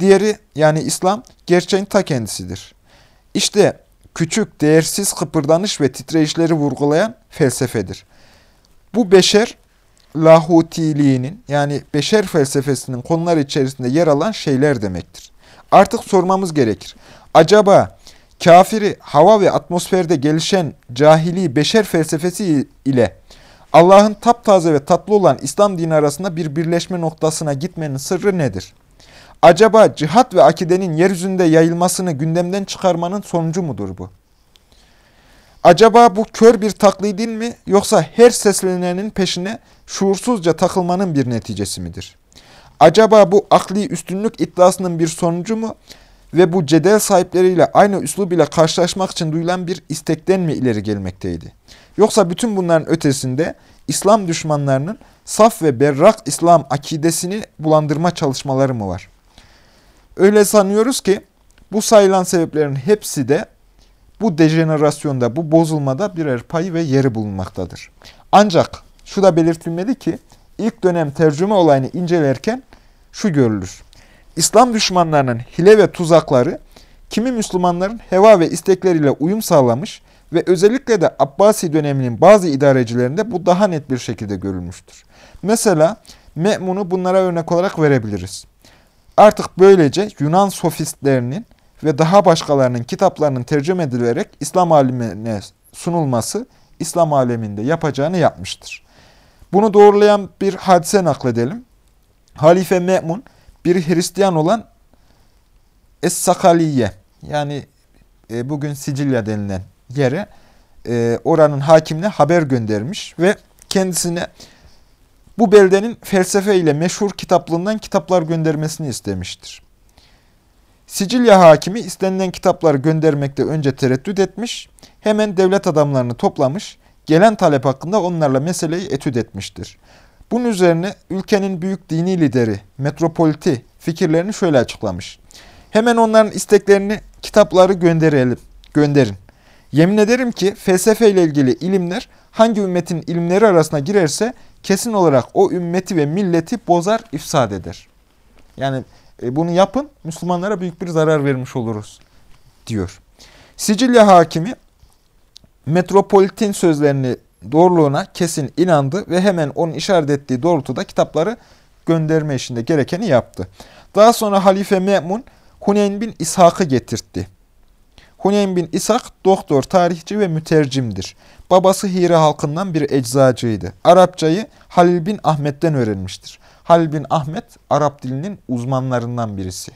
diğeri yani İslam gerçeğin ta kendisidir. İşte küçük, değersiz kıpırdanış ve titreyişleri vurgulayan felsefedir. Bu beşer lahutiliğinin yani beşer felsefesinin konular içerisinde yer alan şeyler demektir. Artık sormamız gerekir. Acaba kafiri hava ve atmosferde gelişen cahili beşer felsefesi ile Allah'ın taptaze ve tatlı olan İslam dini arasında bir birleşme noktasına gitmenin sırrı nedir? Acaba cihat ve akidenin yeryüzünde yayılmasını gündemden çıkarmanın sonucu mudur bu? Acaba bu kör bir taklidin mi yoksa her seslenenin peşine şuursuzca takılmanın bir neticesi midir? Acaba bu akli üstünlük iddiasının bir sonucu mu ve bu cedel sahipleriyle aynı üslub ile karşılaşmak için duyulan bir istekten mi ileri gelmekteydi? Yoksa bütün bunların ötesinde İslam düşmanlarının saf ve berrak İslam akidesini bulandırma çalışmaları mı var? Öyle sanıyoruz ki bu sayılan sebeplerin hepsi de bu dejenerasyonda, bu bozulmada birer payı ve yeri bulunmaktadır. Ancak şu da belirtilmedi ki ilk dönem tercüme olayını incelerken şu görülür. İslam düşmanlarının hile ve tuzakları kimi Müslümanların heva ve istekleriyle uyum sağlamış ve özellikle de Abbasi döneminin bazı idarecilerinde bu daha net bir şekilde görülmüştür. Mesela Me'mun'u bunlara örnek olarak verebiliriz. Artık böylece Yunan sofistlerinin ve daha başkalarının kitaplarının tercüme edilerek İslam alemine sunulması İslam aleminde yapacağını yapmıştır. Bunu doğrulayan bir hadise nakledelim. Halife Me'mun bir Hristiyan olan Es-Sakaliye yani e, bugün Sicilya denilen yere e, oranın hakimine haber göndermiş ve kendisine bu beldenin felsefe ile meşhur kitaplığından kitaplar göndermesini istemiştir. Sicilya hakimi istenilen kitapları göndermekte önce tereddüt etmiş, hemen devlet adamlarını toplamış, gelen talep hakkında onlarla meseleyi etüt etmiştir. Bunun üzerine ülkenin büyük dini lideri, metropoliti fikirlerini şöyle açıklamış. Hemen onların isteklerini, kitapları gönderelim, gönderin. Yemin ederim ki felsefe ile ilgili ilimler hangi ümmetin ilimleri arasına girerse kesin olarak o ümmeti ve milleti bozar, ifsad eder. Yani e, bunu yapın, Müslümanlara büyük bir zarar vermiş oluruz diyor. Sicilya hakimi metropolitin sözlerini doğruluğuna kesin inandı ve hemen onun işaret ettiği doğrultuda kitapları gönderme işinde gerekeni yaptı. Daha sonra Halife Me'mun Huneyn bin İshak'ı getirtti. Huneyn bin İshak doktor, tarihçi ve mütercimdir. Babası Hire halkından bir eczacıydı. Arapçayı Halil bin Ahmet'ten öğrenmiştir. Halil bin Ahmet Arap dilinin uzmanlarından birisi.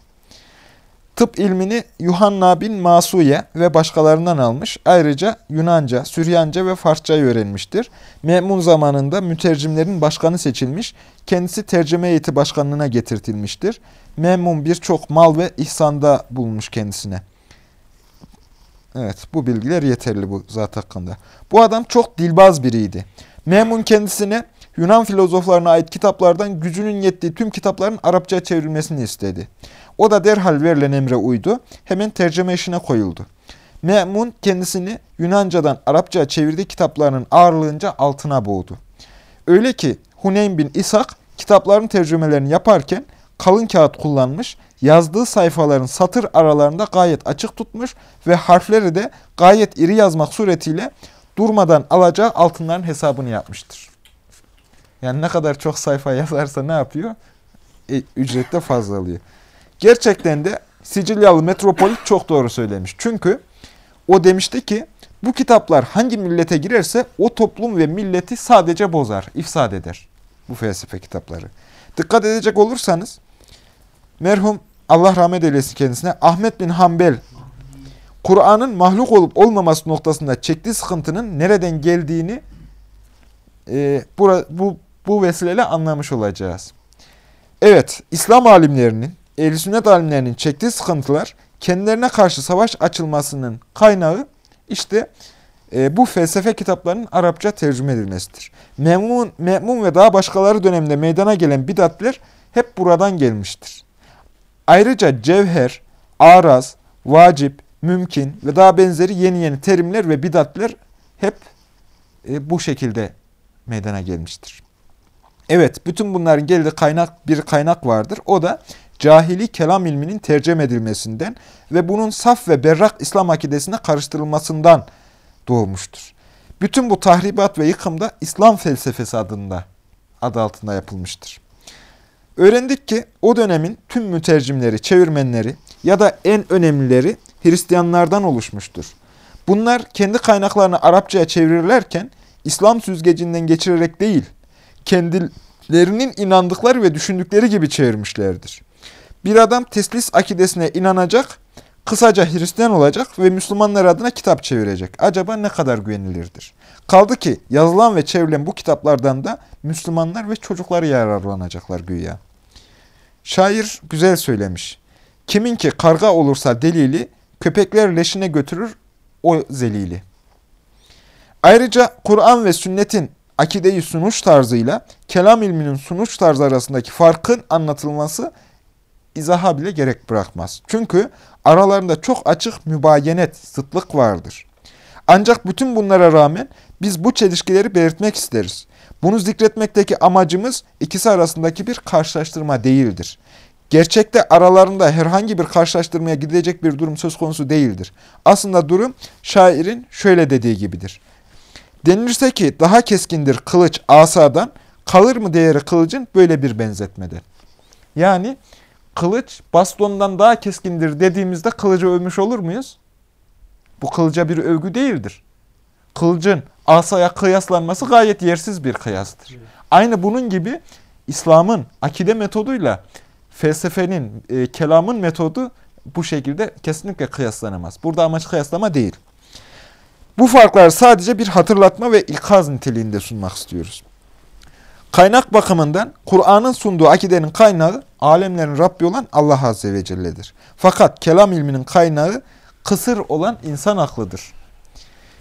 Tıp ilmini Yuhanna bin Masuye ve başkalarından almış. Ayrıca Yunanca, Süryanca ve Farsçayı öğrenmiştir. Memun zamanında mütercimlerin başkanı seçilmiş, kendisi tercüme heyeti başkanlığına getirtilmiştir. Memun birçok mal ve ihsanda bulmuş kendisine. Evet, bu bilgiler yeterli bu zat hakkında. Bu adam çok dilbaz biriydi. Memun kendisine Yunan filozoflarına ait kitaplardan gücünün yettiği tüm kitapların Arapça çevrilmesini istedi. O da derhal verilen emre uydu. Hemen tercüme işine koyuldu. Me'mun kendisini Yunancadan Arapça çevirdiği kitaplarının ağırlığınca altına boğdu. Öyle ki Huneyn bin İshak kitapların tercümelerini yaparken kalın kağıt kullanmış, yazdığı sayfaların satır aralarında gayet açık tutmuş ve harfleri de gayet iri yazmak suretiyle durmadan alacağı altınların hesabını yapmıştır. Yani ne kadar çok sayfa yazarsa ne yapıyor? E, ücret de fazla alıyor. Gerçekten de Sicilyalı metropolit çok doğru söylemiş. Çünkü o demişti ki bu kitaplar hangi millete girerse o toplum ve milleti sadece bozar, ifsad eder. Bu felsefe kitapları. Dikkat edecek olursanız merhum Allah rahmet eylesin kendisine Ahmet bin Hanbel Kur'an'ın mahluk olup olmaması noktasında çektiği sıkıntının nereden geldiğini e, bu, bu, bu vesileyle anlamış olacağız. Evet, İslam alimlerinin ehl sünnet alimlerinin çektiği sıkıntılar kendilerine karşı savaş açılmasının kaynağı işte e, bu felsefe kitaplarının Arapça tercüme edilmesidir. Memun, Memun ve daha başkaları döneminde meydana gelen bidatler hep buradan gelmiştir. Ayrıca cevher, araz, vacip, mümkün ve daha benzeri yeni yeni terimler ve bidatler hep e, bu şekilde meydana gelmiştir. Evet, bütün bunların geldiği kaynak bir kaynak vardır. O da cahili kelam ilminin tercüme edilmesinden ve bunun saf ve berrak İslam akidesine karıştırılmasından doğmuştur. Bütün bu tahribat ve yıkım da İslam felsefesi adında adı altında yapılmıştır. Öğrendik ki o dönemin tüm mütercimleri, çevirmenleri ya da en önemlileri Hristiyanlardan oluşmuştur. Bunlar kendi kaynaklarını Arapçaya çevirirlerken İslam süzgecinden geçirerek değil, kendilerinin inandıkları ve düşündükleri gibi çevirmişlerdir. Bir adam teslis akidesine inanacak, kısaca Hristiyan olacak ve Müslümanlar adına kitap çevirecek. Acaba ne kadar güvenilirdir? Kaldı ki yazılan ve çevrilen bu kitaplardan da Müslümanlar ve çocukları yararlanacaklar güya. Şair güzel söylemiş. Kiminki karga olursa delili, köpekler leşine götürür o zelili. Ayrıca Kur'an ve sünnetin akideyi sunuş tarzıyla kelam ilminin sunuş tarzı arasındaki farkın anlatılması izaha bile gerek bırakmaz. Çünkü aralarında çok açık mübayenet, zıtlık vardır. Ancak bütün bunlara rağmen biz bu çelişkileri belirtmek isteriz. Bunu zikretmekteki amacımız ikisi arasındaki bir karşılaştırma değildir. Gerçekte aralarında herhangi bir karşılaştırmaya gidecek bir durum söz konusu değildir. Aslında durum şairin şöyle dediği gibidir. Denilirse ki daha keskindir kılıç asadan, kalır mı değeri kılıcın böyle bir benzetmeden. Yani kılıç bastondan daha keskindir dediğimizde kılıcı övmüş olur muyuz? Bu kılıca bir övgü değildir. Kılıcın asaya kıyaslanması gayet yersiz bir kıyastır. Aynı bunun gibi İslam'ın akide metoduyla felsefenin, e, kelamın metodu bu şekilde kesinlikle kıyaslanamaz. Burada amaç kıyaslama değil. Bu farklar sadece bir hatırlatma ve ikaz niteliğinde sunmak istiyoruz. Kaynak bakımından Kur'an'ın sunduğu akidenin kaynağı alemlerin Rabbi olan Allah Azze ve Celle'dir. Fakat kelam ilminin kaynağı kısır olan insan aklıdır.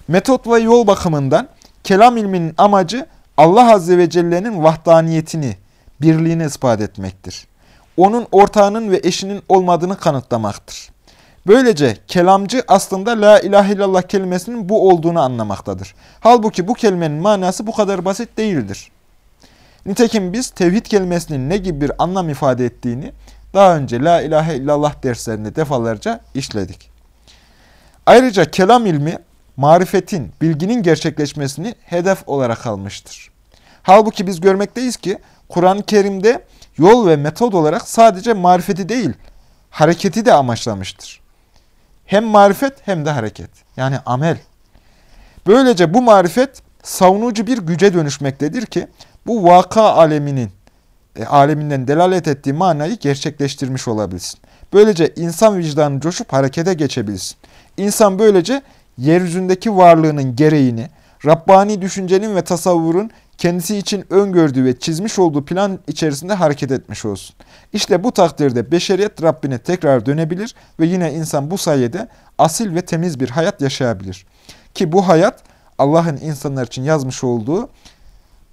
Metot ve yol bakımından kelam ilminin amacı Allah Azze ve Celle'nin vahdaniyetini, birliğini ispat etmektir. Onun ortağının ve eşinin olmadığını kanıtlamaktır. Böylece kelamcı aslında la ilahe illallah kelimesinin bu olduğunu anlamaktadır. Halbuki bu kelimenin manası bu kadar basit değildir. Nitekim biz tevhid kelimesinin ne gibi bir anlam ifade ettiğini daha önce la ilahe illallah derslerinde defalarca işledik. Ayrıca kelam ilmi marifetin, bilginin gerçekleşmesini hedef olarak almıştır. Halbuki biz görmekteyiz ki Kur'an-ı Kerim'de yol ve metod olarak sadece marifeti değil, hareketi de amaçlamıştır. Hem marifet hem de hareket. Yani amel. Böylece bu marifet savunucu bir güce dönüşmektedir ki bu vaka aleminin e, aleminden delalet ettiği manayı gerçekleştirmiş olabilsin. Böylece insan vicdanı coşup harekete geçebilsin. İnsan böylece yeryüzündeki varlığının gereğini, Rabbani düşüncenin ve tasavvurun kendisi için öngördüğü ve çizmiş olduğu plan içerisinde hareket etmiş olsun. İşte bu takdirde beşeriyet Rabbine tekrar dönebilir ve yine insan bu sayede asil ve temiz bir hayat yaşayabilir. Ki bu hayat Allah'ın insanlar için yazmış olduğu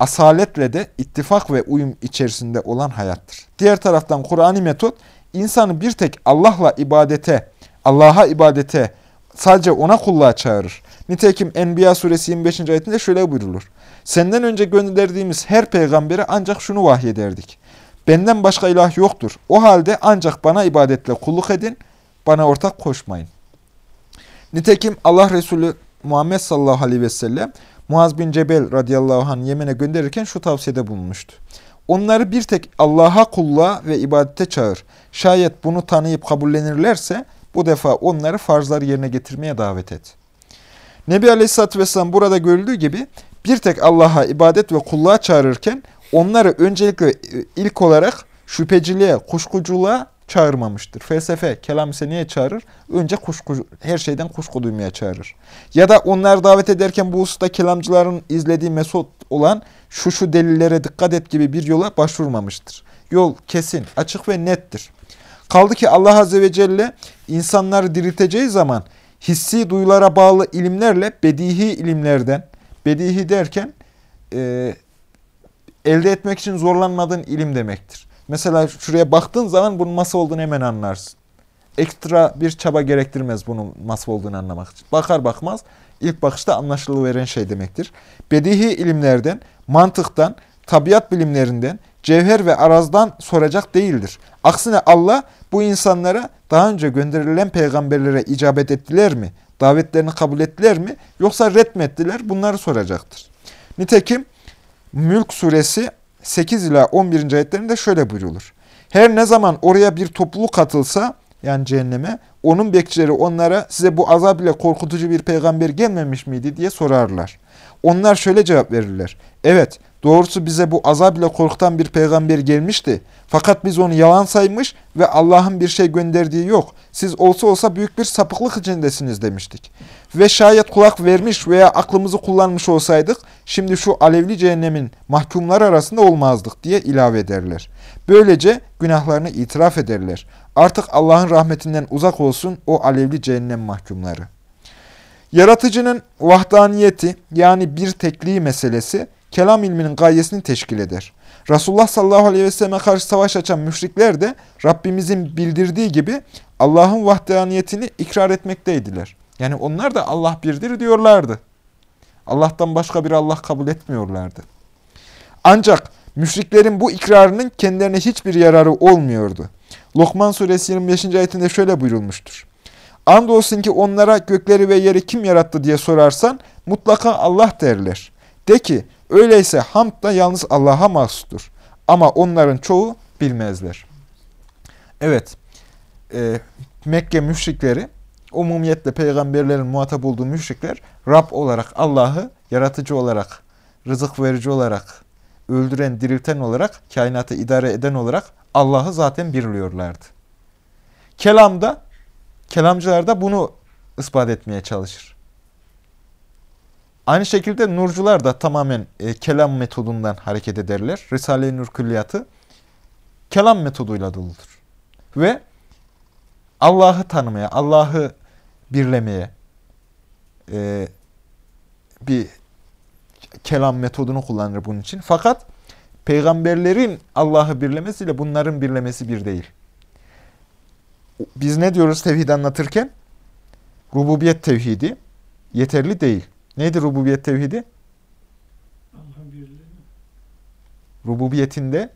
asaletle de ittifak ve uyum içerisinde olan hayattır. Diğer taraftan Kur'an'i metot insanı bir tek Allah'la ibadete, Allah'a ibadete, sadece ona kulluğa çağırır. Nitekim Enbiya suresi 25. ayetinde şöyle buyrulur. Senden önce gönderdiğimiz her peygambere ancak şunu vahyederdik. Benden başka ilah yoktur. O halde ancak bana ibadetle kulluk edin, bana ortak koşmayın. Nitekim Allah Resulü Muhammed sallallahu aleyhi ve sellem Muaz bin Cebel radıyallahu anh Yemen'e gönderirken şu tavsiyede bulunmuştu. Onları bir tek Allah'a kulluğa ve ibadete çağır. Şayet bunu tanıyıp kabullenirlerse bu defa onları farzları yerine getirmeye davet et. Nebi Aleyhisselatü Vesselam burada görüldüğü gibi bir tek Allah'a ibadet ve kulluğa çağırırken onları öncelikle e, ilk olarak şüpheciliğe, kuşkuculuğa çağırmamıştır. Felsefe, kelam ise niye çağırır? Önce kuşku, her şeyden kuşku duymaya çağırır. Ya da onları davet ederken bu hususta kelamcıların izlediği mesut olan şu şu delillere dikkat et gibi bir yola başvurmamıştır. Yol kesin, açık ve nettir. Kaldı ki Allah Azze ve Celle insanları dirilteceği zaman hissi duyulara bağlı ilimlerle bedihi ilimlerden, bedihi derken e, elde etmek için zorlanmadığın ilim demektir. Mesela şuraya baktığın zaman bunun masa olduğunu hemen anlarsın. Ekstra bir çaba gerektirmez bunun masa olduğunu anlamak için. Bakar bakmaz ilk bakışta anlaşılıveren şey demektir. Bedihi ilimlerden, mantıktan, tabiat bilimlerinden, cevher ve arazdan soracak değildir. Aksine Allah bu insanlara daha önce gönderilen peygamberlere icabet ettiler mi? Davetlerini kabul ettiler mi? Yoksa ret mi ettiler? Bunları soracaktır. Nitekim Mülk suresi 8 ila 11. ayetlerinde şöyle buyrulur. Her ne zaman oraya bir topluluk katılsa yani cehenneme onun bekçileri onlara size bu azab ile korkutucu bir peygamber gelmemiş miydi diye sorarlar. Onlar şöyle cevap verirler. Evet doğrusu bize bu azab ile korkutan bir peygamber gelmişti. Fakat biz onu yalan saymış ve Allah'ın bir şey gönderdiği yok. Siz olsa olsa büyük bir sapıklık içindesiniz demiştik. Ve şayet kulak vermiş veya aklımızı kullanmış olsaydık şimdi şu alevli cehennemin mahkumlar arasında olmazdık diye ilave ederler. Böylece günahlarını itiraf ederler. Artık Allah'ın rahmetinden uzak olsun o alevli cehennem mahkumları. Yaratıcının vahdaniyeti yani bir tekliği meselesi kelam ilminin gayesini teşkil eder. Resulullah sallallahu aleyhi ve selleme karşı savaş açan müşrikler de Rabbimizin bildirdiği gibi Allah'ın vahdaniyetini ikrar etmekteydiler. Yani onlar da Allah birdir diyorlardı. Allah'tan başka bir Allah kabul etmiyorlardı. Ancak müşriklerin bu ikrarının kendilerine hiçbir yararı olmuyordu. Lokman suresi 25. ayetinde şöyle buyurulmuştur. Andolsun ki onlara gökleri ve yeri kim yarattı diye sorarsan mutlaka Allah derler. De ki öyleyse hamd da yalnız Allah'a mahsustur. Ama onların çoğu bilmezler. Evet, e, Mekke müşrikleri, umumiyetle peygamberlerin muhatap olduğu müşrikler, Rab olarak Allah'ı, yaratıcı olarak, rızık verici olarak, öldüren, dirilten olarak, kainatı idare eden olarak Allah'ı zaten birliyorlardı. Kelamda, kelamcılar da bunu ispat etmeye çalışır. Aynı şekilde nurcular da tamamen e, kelam metodundan hareket ederler. Risale-i Nur Külliyatı kelam metoduyla doludur. Ve Allah'ı tanımaya, Allah'ı birlemeye e, bir kelam metodunu kullanır bunun için. Fakat peygamberlerin Allah'ı birlemesiyle bunların birlemesi bir değil. Biz ne diyoruz tevhid anlatırken? Rububiyet tevhidi yeterli değil. Neydi rububiyet tevhidi? Rububiyetinde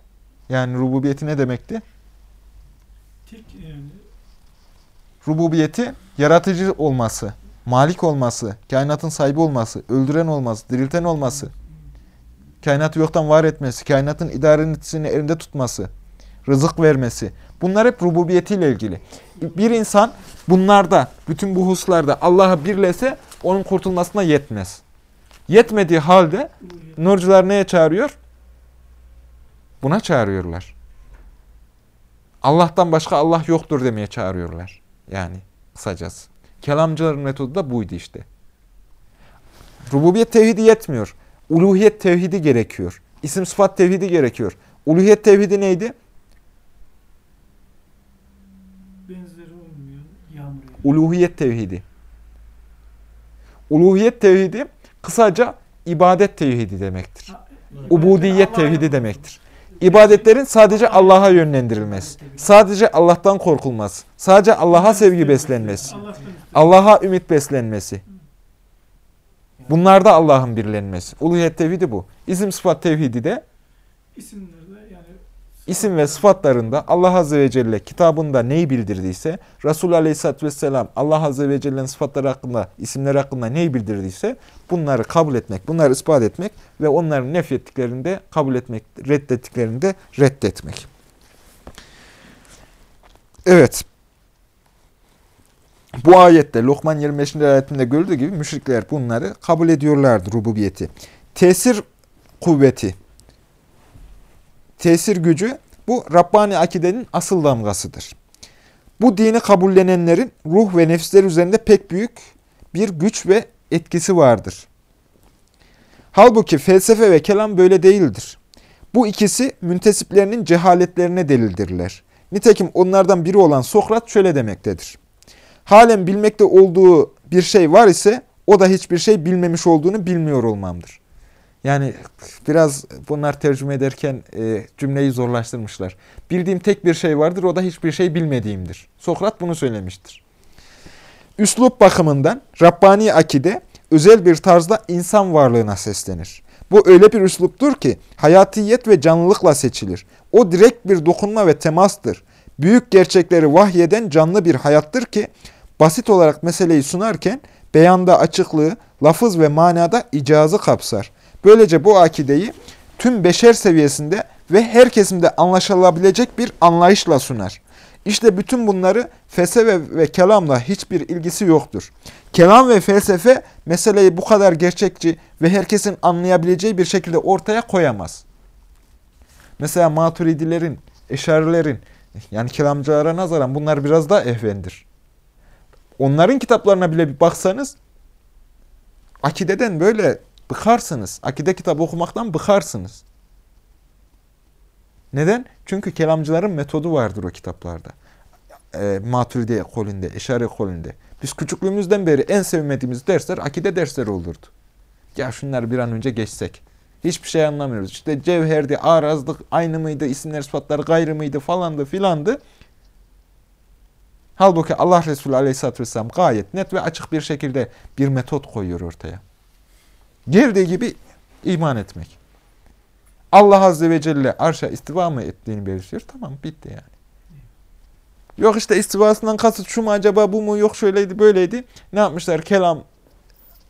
yani rububiyeti ne demekti? Tek yani Rububiyeti yaratıcı olması, malik olması, kainatın sahibi olması, öldüren olması, dirilten olması, kainatı yoktan var etmesi, kainatın idaresini elinde tutması, rızık vermesi. Bunlar hep rububiyetiyle ilgili. Bir insan bunlarda, bütün bu hususlarda Allah'ı birlese onun kurtulmasına yetmez. Yetmediği halde nurcular neye çağırıyor? Buna çağırıyorlar. Allah'tan başka Allah yoktur demeye çağırıyorlar. Yani kısacası. Kelamcıların metodu da buydu işte. Rububiyet tevhidi yetmiyor. Uluhiyet tevhidi gerekiyor. İsim sıfat tevhidi gerekiyor. Uluhiyet tevhidi neydi? Uluhiyet tevhidi. Uluhiyet tevhidi kısaca ibadet tevhidi demektir. Ubudiyet tevhidi demektir. İbadetlerin sadece Allah'a yönlendirilmesi, sadece Allah'tan korkulması, sadece Allah'a sevgi beslenmesi. Allah'a ümit beslenmesi. Bunlarda Allah'ın birlenmesi. Uluhiyet tevhidi bu. İsim sıfat tevhidi de İsimlerde yani isim ve sıfatlarında Allah Azze ve Celle kitabında neyi bildirdiyse, Resul Aleyhisselatü Vesselam Allah Azze ve Celle'nin sıfatları hakkında, isimleri hakkında neyi bildirdiyse bunları kabul etmek, bunları ispat etmek ve onların nefrettiklerini de kabul etmek, reddettiklerini de reddetmek. Evet. Bu ayette Lokman 25. ayetinde gördüğü gibi müşrikler bunları kabul ediyorlardı rububiyeti. Tesir kuvveti, tesir gücü bu Rabbani akidenin asıl damgasıdır. Bu dini kabullenenlerin ruh ve nefisleri üzerinde pek büyük bir güç ve etkisi vardır. Halbuki felsefe ve kelam böyle değildir. Bu ikisi müntesiplerinin cehaletlerine delildirler. Nitekim onlardan biri olan Sokrat şöyle demektedir. Halen bilmekte olduğu bir şey var ise o da hiçbir şey bilmemiş olduğunu bilmiyor olmamdır. Yani biraz bunlar tercüme ederken e, cümleyi zorlaştırmışlar. Bildiğim tek bir şey vardır o da hiçbir şey bilmediğimdir. Sokrat bunu söylemiştir. Üslup bakımından Rabbani akide özel bir tarzda insan varlığına seslenir. Bu öyle bir üsluptur ki hayatiyet ve canlılıkla seçilir. O direkt bir dokunma ve temastır. Büyük gerçekleri vahyeden canlı bir hayattır ki basit olarak meseleyi sunarken beyanda açıklığı, lafız ve manada icazı kapsar. Böylece bu akideyi tüm beşer seviyesinde ve her kesimde anlaşılabilecek bir anlayışla sunar. İşte bütün bunları felsefe ve kelamla hiçbir ilgisi yoktur. Kelam ve felsefe meseleyi bu kadar gerçekçi ve herkesin anlayabileceği bir şekilde ortaya koyamaz. Mesela maturidilerin, eşarilerin, yani kelamcılara nazaran bunlar biraz daha ehvendir. Onların kitaplarına bile bir baksanız, akideden böyle bıkarsınız. Akide kitabı okumaktan bıkarsınız. Neden? Çünkü kelamcıların metodu vardır o kitaplarda. e, Maturidi ekolünde, Eşari ekolünde. Biz küçüklüğümüzden beri en sevmediğimiz dersler akide dersleri olurdu. Ya şunları bir an önce geçsek. Hiçbir şey anlamıyoruz. İşte cevherdi, arazlık aynı mıydı, isimler sıfatlar gayrı mıydı falandı filandı. Halbuki Allah Resulü Aleyhisselatü Vesselam gayet net ve açık bir şekilde bir metot koyuyor ortaya. Geldiği gibi iman etmek. Allah Azze ve Celle arşa istiva mı ettiğini belirtiyor. Tamam bitti yani. Yok işte istivasından kasıt şu mu acaba bu mu yok şöyleydi böyleydi. Ne yapmışlar? Kelam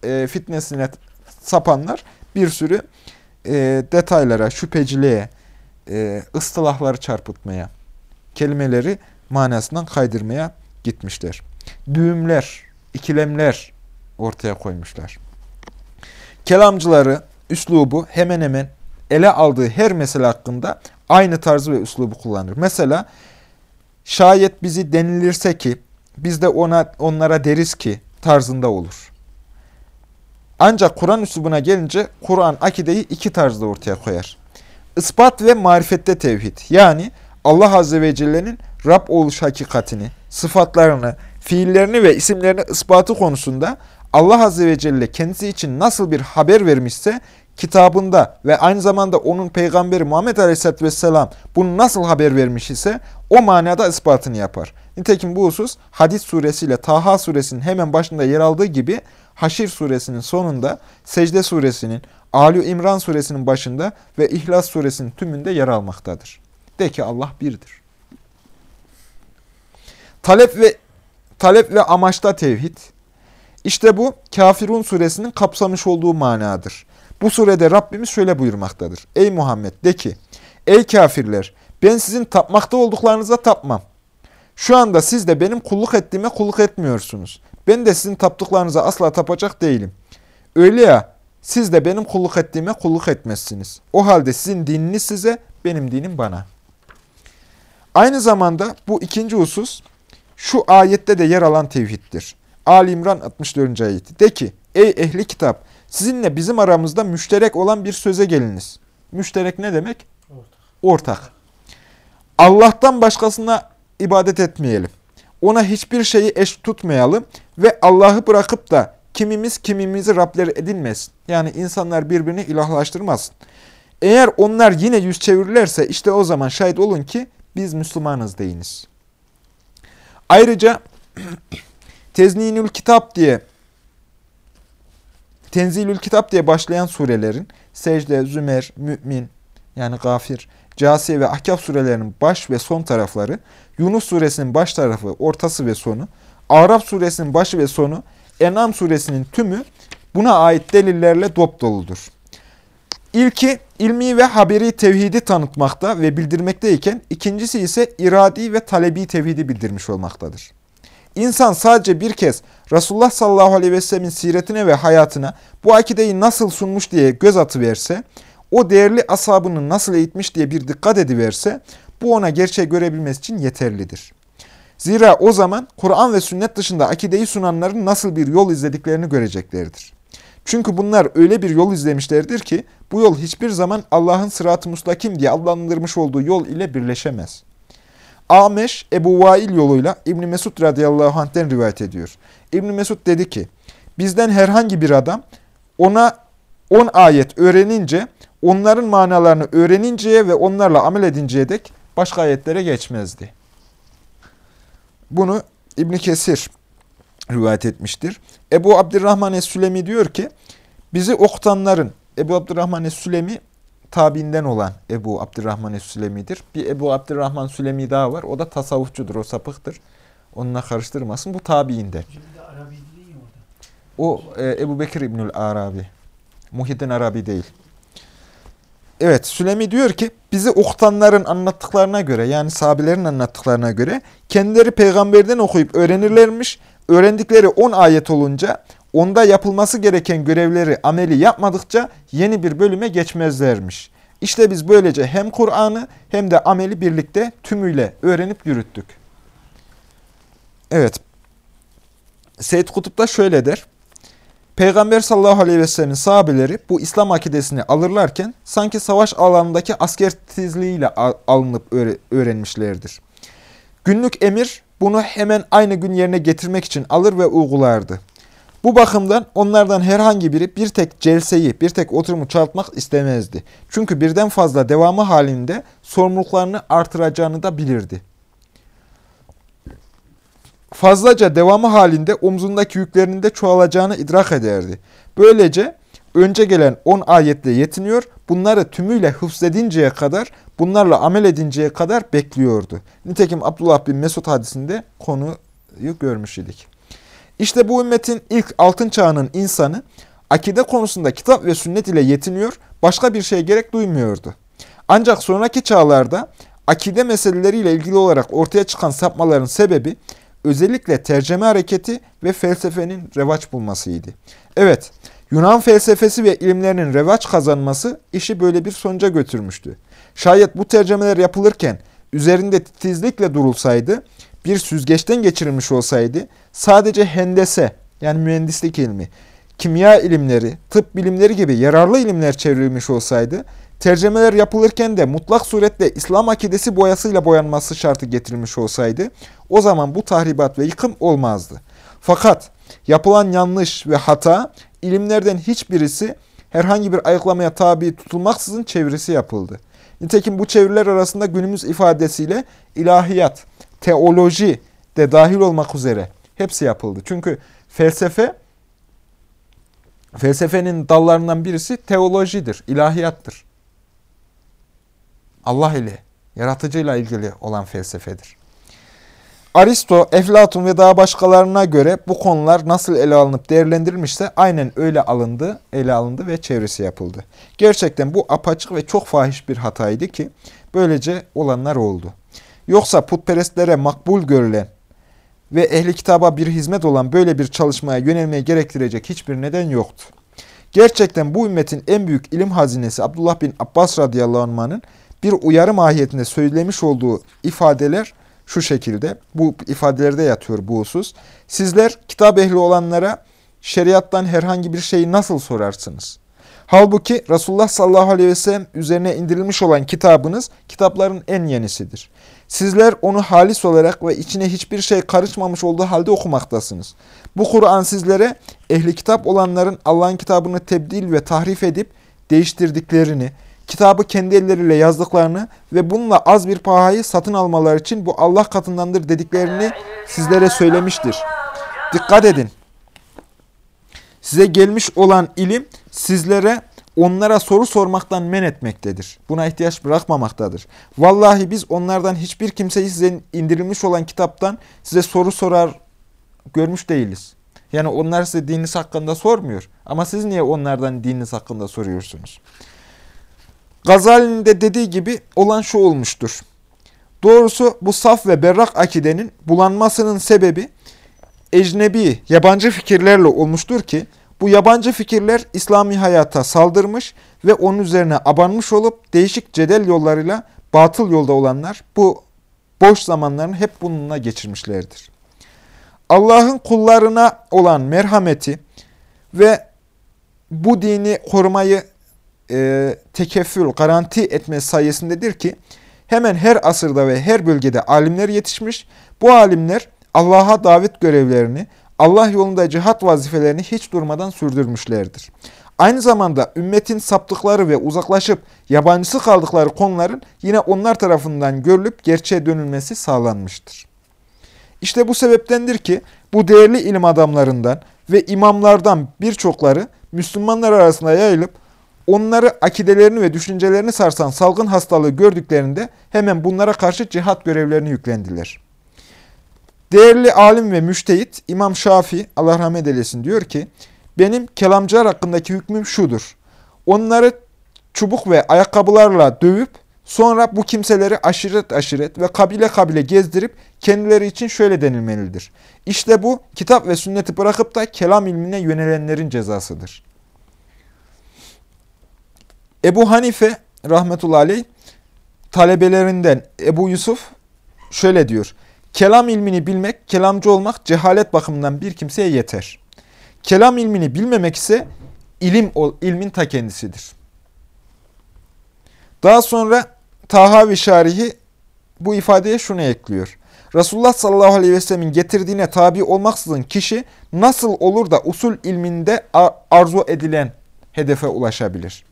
e, fitnesine sapanlar bir sürü e, detaylara, şüpheciliğe, e, ıstılahları çarpıtmaya, kelimeleri manasından kaydırmaya gitmişler. Düğümler, ikilemler ortaya koymuşlar. Kelamcıları, üslubu hemen hemen ele aldığı her mesele hakkında aynı tarzı ve üslubu kullanır. Mesela şayet bizi denilirse ki biz de ona onlara deriz ki tarzında olur. Ancak Kur'an üslubuna gelince Kur'an akideyi iki tarzda ortaya koyar. Ispat ve marifette tevhid. Yani Allah Azze ve Celle'nin Rab oluş hakikatini, sıfatlarını, fiillerini ve isimlerini ispatı konusunda Allah Azze ve Celle kendisi için nasıl bir haber vermişse kitabında ve aynı zamanda onun peygamberi Muhammed Aleyhisselatü Vesselam bunu nasıl haber vermiş ise o manada ispatını yapar. Nitekim bu husus Hadis suresiyle Taha suresinin hemen başında yer aldığı gibi Haşir suresinin sonunda, Secde suresinin, Ali İmran suresinin başında ve İhlas suresinin tümünde yer almaktadır. De ki Allah birdir. Talep ve talep ve amaçta tevhid. İşte bu Kafirun suresinin kapsamış olduğu manadır. Bu surede Rabbimiz şöyle buyurmaktadır. Ey Muhammed de ki, ey kafirler ben sizin tapmakta olduklarınıza tapmam. Şu anda siz de benim kulluk ettiğime kulluk etmiyorsunuz. Ben de sizin taptıklarınıza asla tapacak değilim. Öyle ya, siz de benim kulluk ettiğime kulluk etmezsiniz. O halde sizin dininiz size, benim dinim bana. Aynı zamanda bu ikinci husus, şu ayette de yer alan tevhiddir. Ali İmran 64. ayeti. De ki, ey ehli kitap, sizinle bizim aramızda müşterek olan bir söze geliniz. Müşterek ne demek? Ortak. Ortak. Allah'tan başkasına ibadet etmeyelim. Ona hiçbir şeyi eş tutmayalım ve Allah'ı bırakıp da kimimiz kimimizi Rableri edinmesin. Yani insanlar birbirini ilahlaştırmasın. Eğer onlar yine yüz çevirirlerse işte o zaman şahit olun ki biz Müslümanız deyiniz. Ayrıca Tezninül Kitap diye Tenzilül Kitap diye başlayan surelerin Secde, Zümer, Mü'min yani Gafir, Casiye ve Ahkaf surelerinin baş ve son tarafları, Yunus suresinin baş tarafı, ortası ve sonu, Araf suresinin başı ve sonu, En'am suresinin tümü buna ait delillerle dop doludur. İlki ilmi ve haberi tevhidi tanıtmakta ve bildirmekteyken ikincisi ise iradi ve talebi tevhidi bildirmiş olmaktadır. İnsan sadece bir kez Resulullah sallallahu aleyhi ve sellemin siretine ve hayatına bu akideyi nasıl sunmuş diye göz atıverse, o değerli ashabını nasıl eğitmiş diye bir dikkat ediverse, bu ona gerçeği görebilmesi için yeterlidir. Zira o zaman Kur'an ve sünnet dışında akideyi sunanların nasıl bir yol izlediklerini göreceklerdir. Çünkü bunlar öyle bir yol izlemişlerdir ki, bu yol hiçbir zaman Allah'ın sırat-ı mustakim diye adlandırmış olduğu yol ile birleşemez. Ameş, Ebu Vail yoluyla İbni Mesud radıyallahu anh'ten rivayet ediyor. İbni Mesud dedi ki, bizden herhangi bir adam ona 10 ayet öğrenince, onların manalarını öğreninceye ve onlarla amel edinceye dek başka ayetlere geçmezdi. Bunu İbn Kesir rivayet etmiştir. Ebu Abdurrahman Es-Sülemi diyor ki, bizi okutanların, Ebu Abdurrahman Es-Sülemi tabiinden olan Ebu Abdurrahman Es-Sülemi'dir. Bir Ebu Abdurrahman Sülemi daha var. O da tasavvufçudur, o sapıktır. Onunla karıştırmasın. Bu tabiinden. O e, Ebu Bekir İbnül Arabi. Muhyiddin Arabi değil. Evet, Sülemi diyor ki, bizi okutanların anlattıklarına göre, yani sahabelerin anlattıklarına göre, kendileri peygamberden okuyup öğrenirlermiş, öğrendikleri 10 ayet olunca, onda yapılması gereken görevleri ameli yapmadıkça yeni bir bölüme geçmezlermiş. İşte biz böylece hem Kur'an'ı hem de ameli birlikte tümüyle öğrenip yürüttük. Evet, Seyyid Kutup da şöyle der. Peygamber sallallahu aleyhi ve sellemin sahabeleri bu İslam akidesini alırlarken sanki savaş alanındaki asker tizliğiyle alınıp öğrenmişlerdir. Günlük emir bunu hemen aynı gün yerine getirmek için alır ve uygulardı. Bu bakımdan onlardan herhangi biri bir tek celseyi, bir tek oturumu çoğaltmak istemezdi. Çünkü birden fazla devamı halinde sorumluluklarını artıracağını da bilirdi. Fazlaca devamı halinde omzundaki yüklerinin de çoğalacağını idrak ederdi. Böylece önce gelen 10 ayetle yetiniyor, bunları tümüyle hıfzedinceye kadar, bunlarla amel edinceye kadar bekliyordu. Nitekim Abdullah bin Mesud hadisinde konuyu görmüş idik. İşte bu ümmetin ilk altın çağının insanı akide konusunda kitap ve sünnet ile yetiniyor, başka bir şeye gerek duymuyordu. Ancak sonraki çağlarda akide meseleleriyle ilgili olarak ortaya çıkan sapmaların sebebi özellikle tercüme hareketi ve felsefenin revaç bulmasıydı. Evet, Yunan felsefesi ve ilimlerinin revaç kazanması işi böyle bir sonuca götürmüştü. Şayet bu tercümeler yapılırken üzerinde titizlikle durulsaydı, bir süzgeçten geçirilmiş olsaydı, sadece hendese yani mühendislik ilmi, kimya ilimleri, tıp bilimleri gibi yararlı ilimler çevrilmiş olsaydı, tercümeler yapılırken de mutlak suretle İslam akidesi boyasıyla boyanması şartı getirilmiş olsaydı, o zaman bu tahribat ve yıkım olmazdı. Fakat yapılan yanlış ve hata, ilimlerden hiçbirisi herhangi bir ayıklamaya tabi tutulmaksızın çevirisi yapıldı. Nitekim bu çeviriler arasında günümüz ifadesiyle ilahiyat, teoloji de dahil olmak üzere hepsi yapıldı. Çünkü felsefe, felsefenin dallarından birisi teolojidir, ilahiyattır. Allah ile, yaratıcıyla ilgili olan felsefedir. Aristo, Eflatun ve daha başkalarına göre bu konular nasıl ele alınıp değerlendirilmişse aynen öyle alındı, ele alındı ve çevresi yapıldı. Gerçekten bu apaçık ve çok fahiş bir hataydı ki böylece olanlar oldu. Yoksa putperestlere makbul görülen ve ehli kitaba bir hizmet olan böyle bir çalışmaya yönelmeye gerektirecek hiçbir neden yoktu. Gerçekten bu ümmetin en büyük ilim hazinesi Abdullah bin Abbas radıyallahu anh'ın bir uyarı mahiyetinde söylemiş olduğu ifadeler şu şekilde. Bu ifadelerde yatıyor bu husus. Sizler kitap ehli olanlara şeriattan herhangi bir şeyi nasıl sorarsınız? Halbuki Resulullah sallallahu aleyhi ve sellem üzerine indirilmiş olan kitabınız kitapların en yenisidir. Sizler onu halis olarak ve içine hiçbir şey karışmamış olduğu halde okumaktasınız. Bu Kur'an sizlere ehli kitap olanların Allah'ın kitabını tebdil ve tahrif edip değiştirdiklerini, kitabı kendi elleriyle yazdıklarını ve bununla az bir pahayı satın almaları için bu Allah katındandır dediklerini sizlere söylemiştir. Dikkat edin. Size gelmiş olan ilim sizlere onlara soru sormaktan men etmektedir. Buna ihtiyaç bırakmamaktadır. Vallahi biz onlardan hiçbir kimseyi size indirilmiş olan kitaptan size soru sorar görmüş değiliz. Yani onlar size dininiz hakkında sormuyor. Ama siz niye onlardan dininiz hakkında soruyorsunuz? Gazali'nin de dediği gibi olan şu olmuştur. Doğrusu bu saf ve berrak akidenin bulanmasının sebebi ecnebi, yabancı fikirlerle olmuştur ki bu yabancı fikirler İslami hayata saldırmış ve onun üzerine abanmış olup değişik cedel yollarıyla batıl yolda olanlar bu boş zamanlarını hep bununla geçirmişlerdir. Allah'ın kullarına olan merhameti ve bu dini korumayı e, tekeffül, garanti etmesi sayesindedir ki hemen her asırda ve her bölgede alimler yetişmiş. Bu alimler Allah'a davet görevlerini, Allah yolunda cihat vazifelerini hiç durmadan sürdürmüşlerdir. Aynı zamanda ümmetin saptıkları ve uzaklaşıp yabancısı kaldıkları konuların yine onlar tarafından görülüp gerçeğe dönülmesi sağlanmıştır. İşte bu sebeptendir ki bu değerli ilim adamlarından ve imamlardan birçokları Müslümanlar arasında yayılıp onları akidelerini ve düşüncelerini sarsan salgın hastalığı gördüklerinde hemen bunlara karşı cihat görevlerini yüklendiler. Değerli alim ve müştehit İmam Şafii Allah rahmet eylesin diyor ki benim kelamcılar hakkındaki hükmüm şudur. Onları çubuk ve ayakkabılarla dövüp sonra bu kimseleri aşiret aşiret ve kabile kabile gezdirip kendileri için şöyle denilmelidir. İşte bu kitap ve sünneti bırakıp da kelam ilmine yönelenlerin cezasıdır. Ebu Hanife rahmetullahi aleyh talebelerinden Ebu Yusuf şöyle diyor. Kelam ilmini bilmek, kelamcı olmak cehalet bakımından bir kimseye yeter. Kelam ilmini bilmemek ise ilim ilmin ta kendisidir. Daha sonra Tahavi Şarihi bu ifadeye şunu ekliyor. Resulullah sallallahu aleyhi ve sellemin getirdiğine tabi olmaksızın kişi nasıl olur da usul ilminde arzu edilen hedefe ulaşabilir?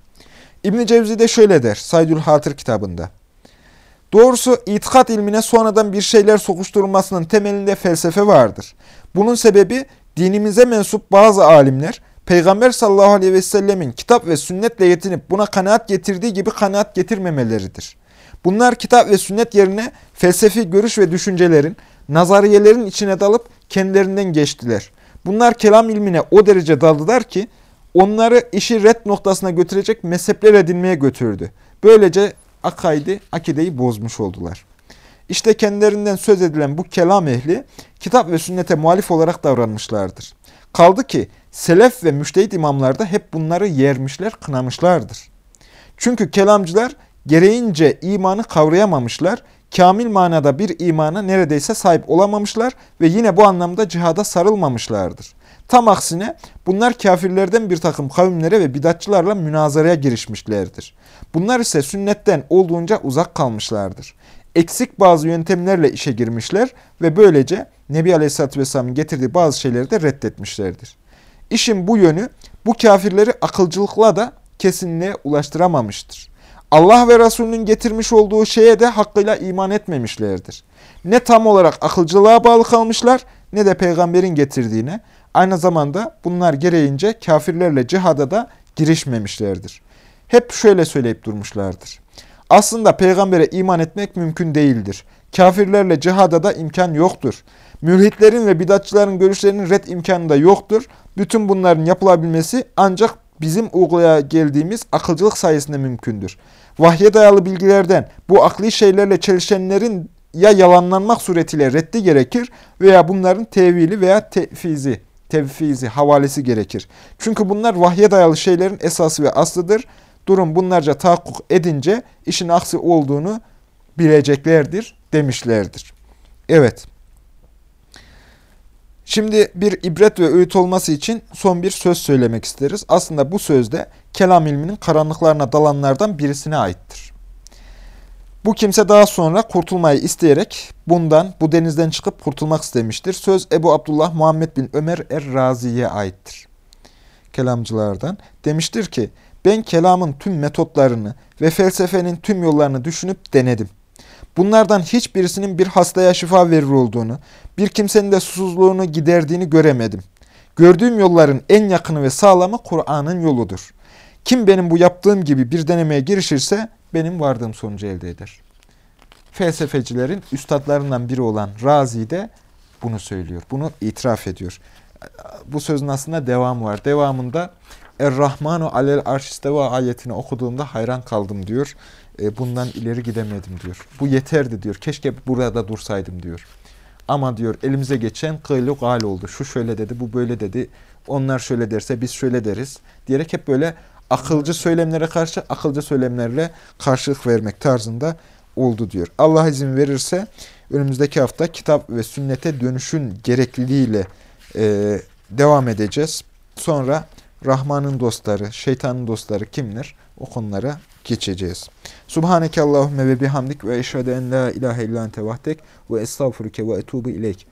İbn-i Cevzi de şöyle der Saydül Hatır kitabında. Doğrusu itikat ilmine sonradan bir şeyler sokuşturulmasının temelinde felsefe vardır. Bunun sebebi dinimize mensup bazı alimler Peygamber sallallahu aleyhi ve sellemin kitap ve sünnetle yetinip buna kanaat getirdiği gibi kanaat getirmemeleridir. Bunlar kitap ve sünnet yerine felsefi görüş ve düşüncelerin, nazariyelerin içine dalıp kendilerinden geçtiler. Bunlar kelam ilmine o derece daldılar ki onları işi red noktasına götürecek mezhepler edinmeye götürdü. Böylece akaidi, akideyi bozmuş oldular. İşte kendilerinden söz edilen bu kelam ehli kitap ve sünnete muhalif olarak davranmışlardır. Kaldı ki selef ve müştehit imamlar da hep bunları yermişler, kınamışlardır. Çünkü kelamcılar gereğince imanı kavrayamamışlar, kamil manada bir imana neredeyse sahip olamamışlar ve yine bu anlamda cihada sarılmamışlardır. Tam aksine bunlar kafirlerden bir takım kavimlere ve bidatçılarla münazaraya girişmişlerdir. Bunlar ise sünnetten olduğunca uzak kalmışlardır. Eksik bazı yöntemlerle işe girmişler ve böylece Nebi Aleyhisselatü Vesselam'ın getirdiği bazı şeyleri de reddetmişlerdir. İşin bu yönü bu kafirleri akılcılıkla da kesinliğe ulaştıramamıştır. Allah ve Resulünün getirmiş olduğu şeye de hakkıyla iman etmemişlerdir. Ne tam olarak akılcılığa bağlı kalmışlar ne de peygamberin getirdiğine. Aynı zamanda bunlar gereğince kafirlerle cihada da girişmemişlerdir. Hep şöyle söyleyip durmuşlardır. Aslında peygambere iman etmek mümkün değildir. Kafirlerle cihada da imkan yoktur. Mülhitlerin ve bidatçıların görüşlerinin red imkanı da yoktur. Bütün bunların yapılabilmesi ancak bizim uygulaya geldiğimiz akılcılık sayesinde mümkündür. Vahye dayalı bilgilerden bu akli şeylerle çelişenlerin ya yalanlanmak suretiyle reddi gerekir veya bunların tevili veya tefizi, tevfizi, havalesi gerekir. Çünkü bunlar vahye dayalı şeylerin esası ve aslıdır. Durum bunlarca tahakkuk edince işin aksi olduğunu bileceklerdir demişlerdir. Evet. Şimdi bir ibret ve öğüt olması için son bir söz söylemek isteriz. Aslında bu sözde kelam ilminin karanlıklarına dalanlardan birisine aittir. Bu kimse daha sonra kurtulmayı isteyerek bundan, bu denizden çıkıp kurtulmak istemiştir. Söz Ebu Abdullah Muhammed bin Ömer Er-Razi'ye aittir. Kelamcılardan. Demiştir ki, ben kelamın tüm metotlarını ve felsefenin tüm yollarını düşünüp denedim. Bunlardan hiçbirisinin bir hastaya şifa verir olduğunu, bir kimsenin de susuzluğunu giderdiğini göremedim. Gördüğüm yolların en yakını ve sağlamı Kur'an'ın yoludur. Kim benim bu yaptığım gibi bir denemeye girişirse benim vardığım sonucu elde eder. Felsefecilerin üstadlarından biri olan Razi de bunu söylüyor. Bunu itiraf ediyor. Bu sözün aslında devamı var. Devamında Er-Rahmanu alel arşisteva ayetini okuduğumda hayran kaldım diyor. E, bundan ileri gidemedim diyor. Bu yeterdi diyor. Keşke burada dursaydım diyor. Ama diyor elimize geçen kıylı gal oldu. Şu şöyle dedi, bu böyle dedi. Onlar şöyle derse biz şöyle deriz. Diyerek hep böyle akılcı söylemlere karşı akılcı söylemlerle karşılık vermek tarzında oldu diyor. Allah izin verirse önümüzdeki hafta kitap ve sünnete dönüşün gerekliliğiyle e, devam edeceğiz. Sonra Rahman'ın dostları, şeytanın dostları kimler? O konulara geçeceğiz. Subhaneke Allahümme ve bihamdik ve eşhedü en la ilahe illa ente vahdek ve estağfuruke ve etubu ileyk.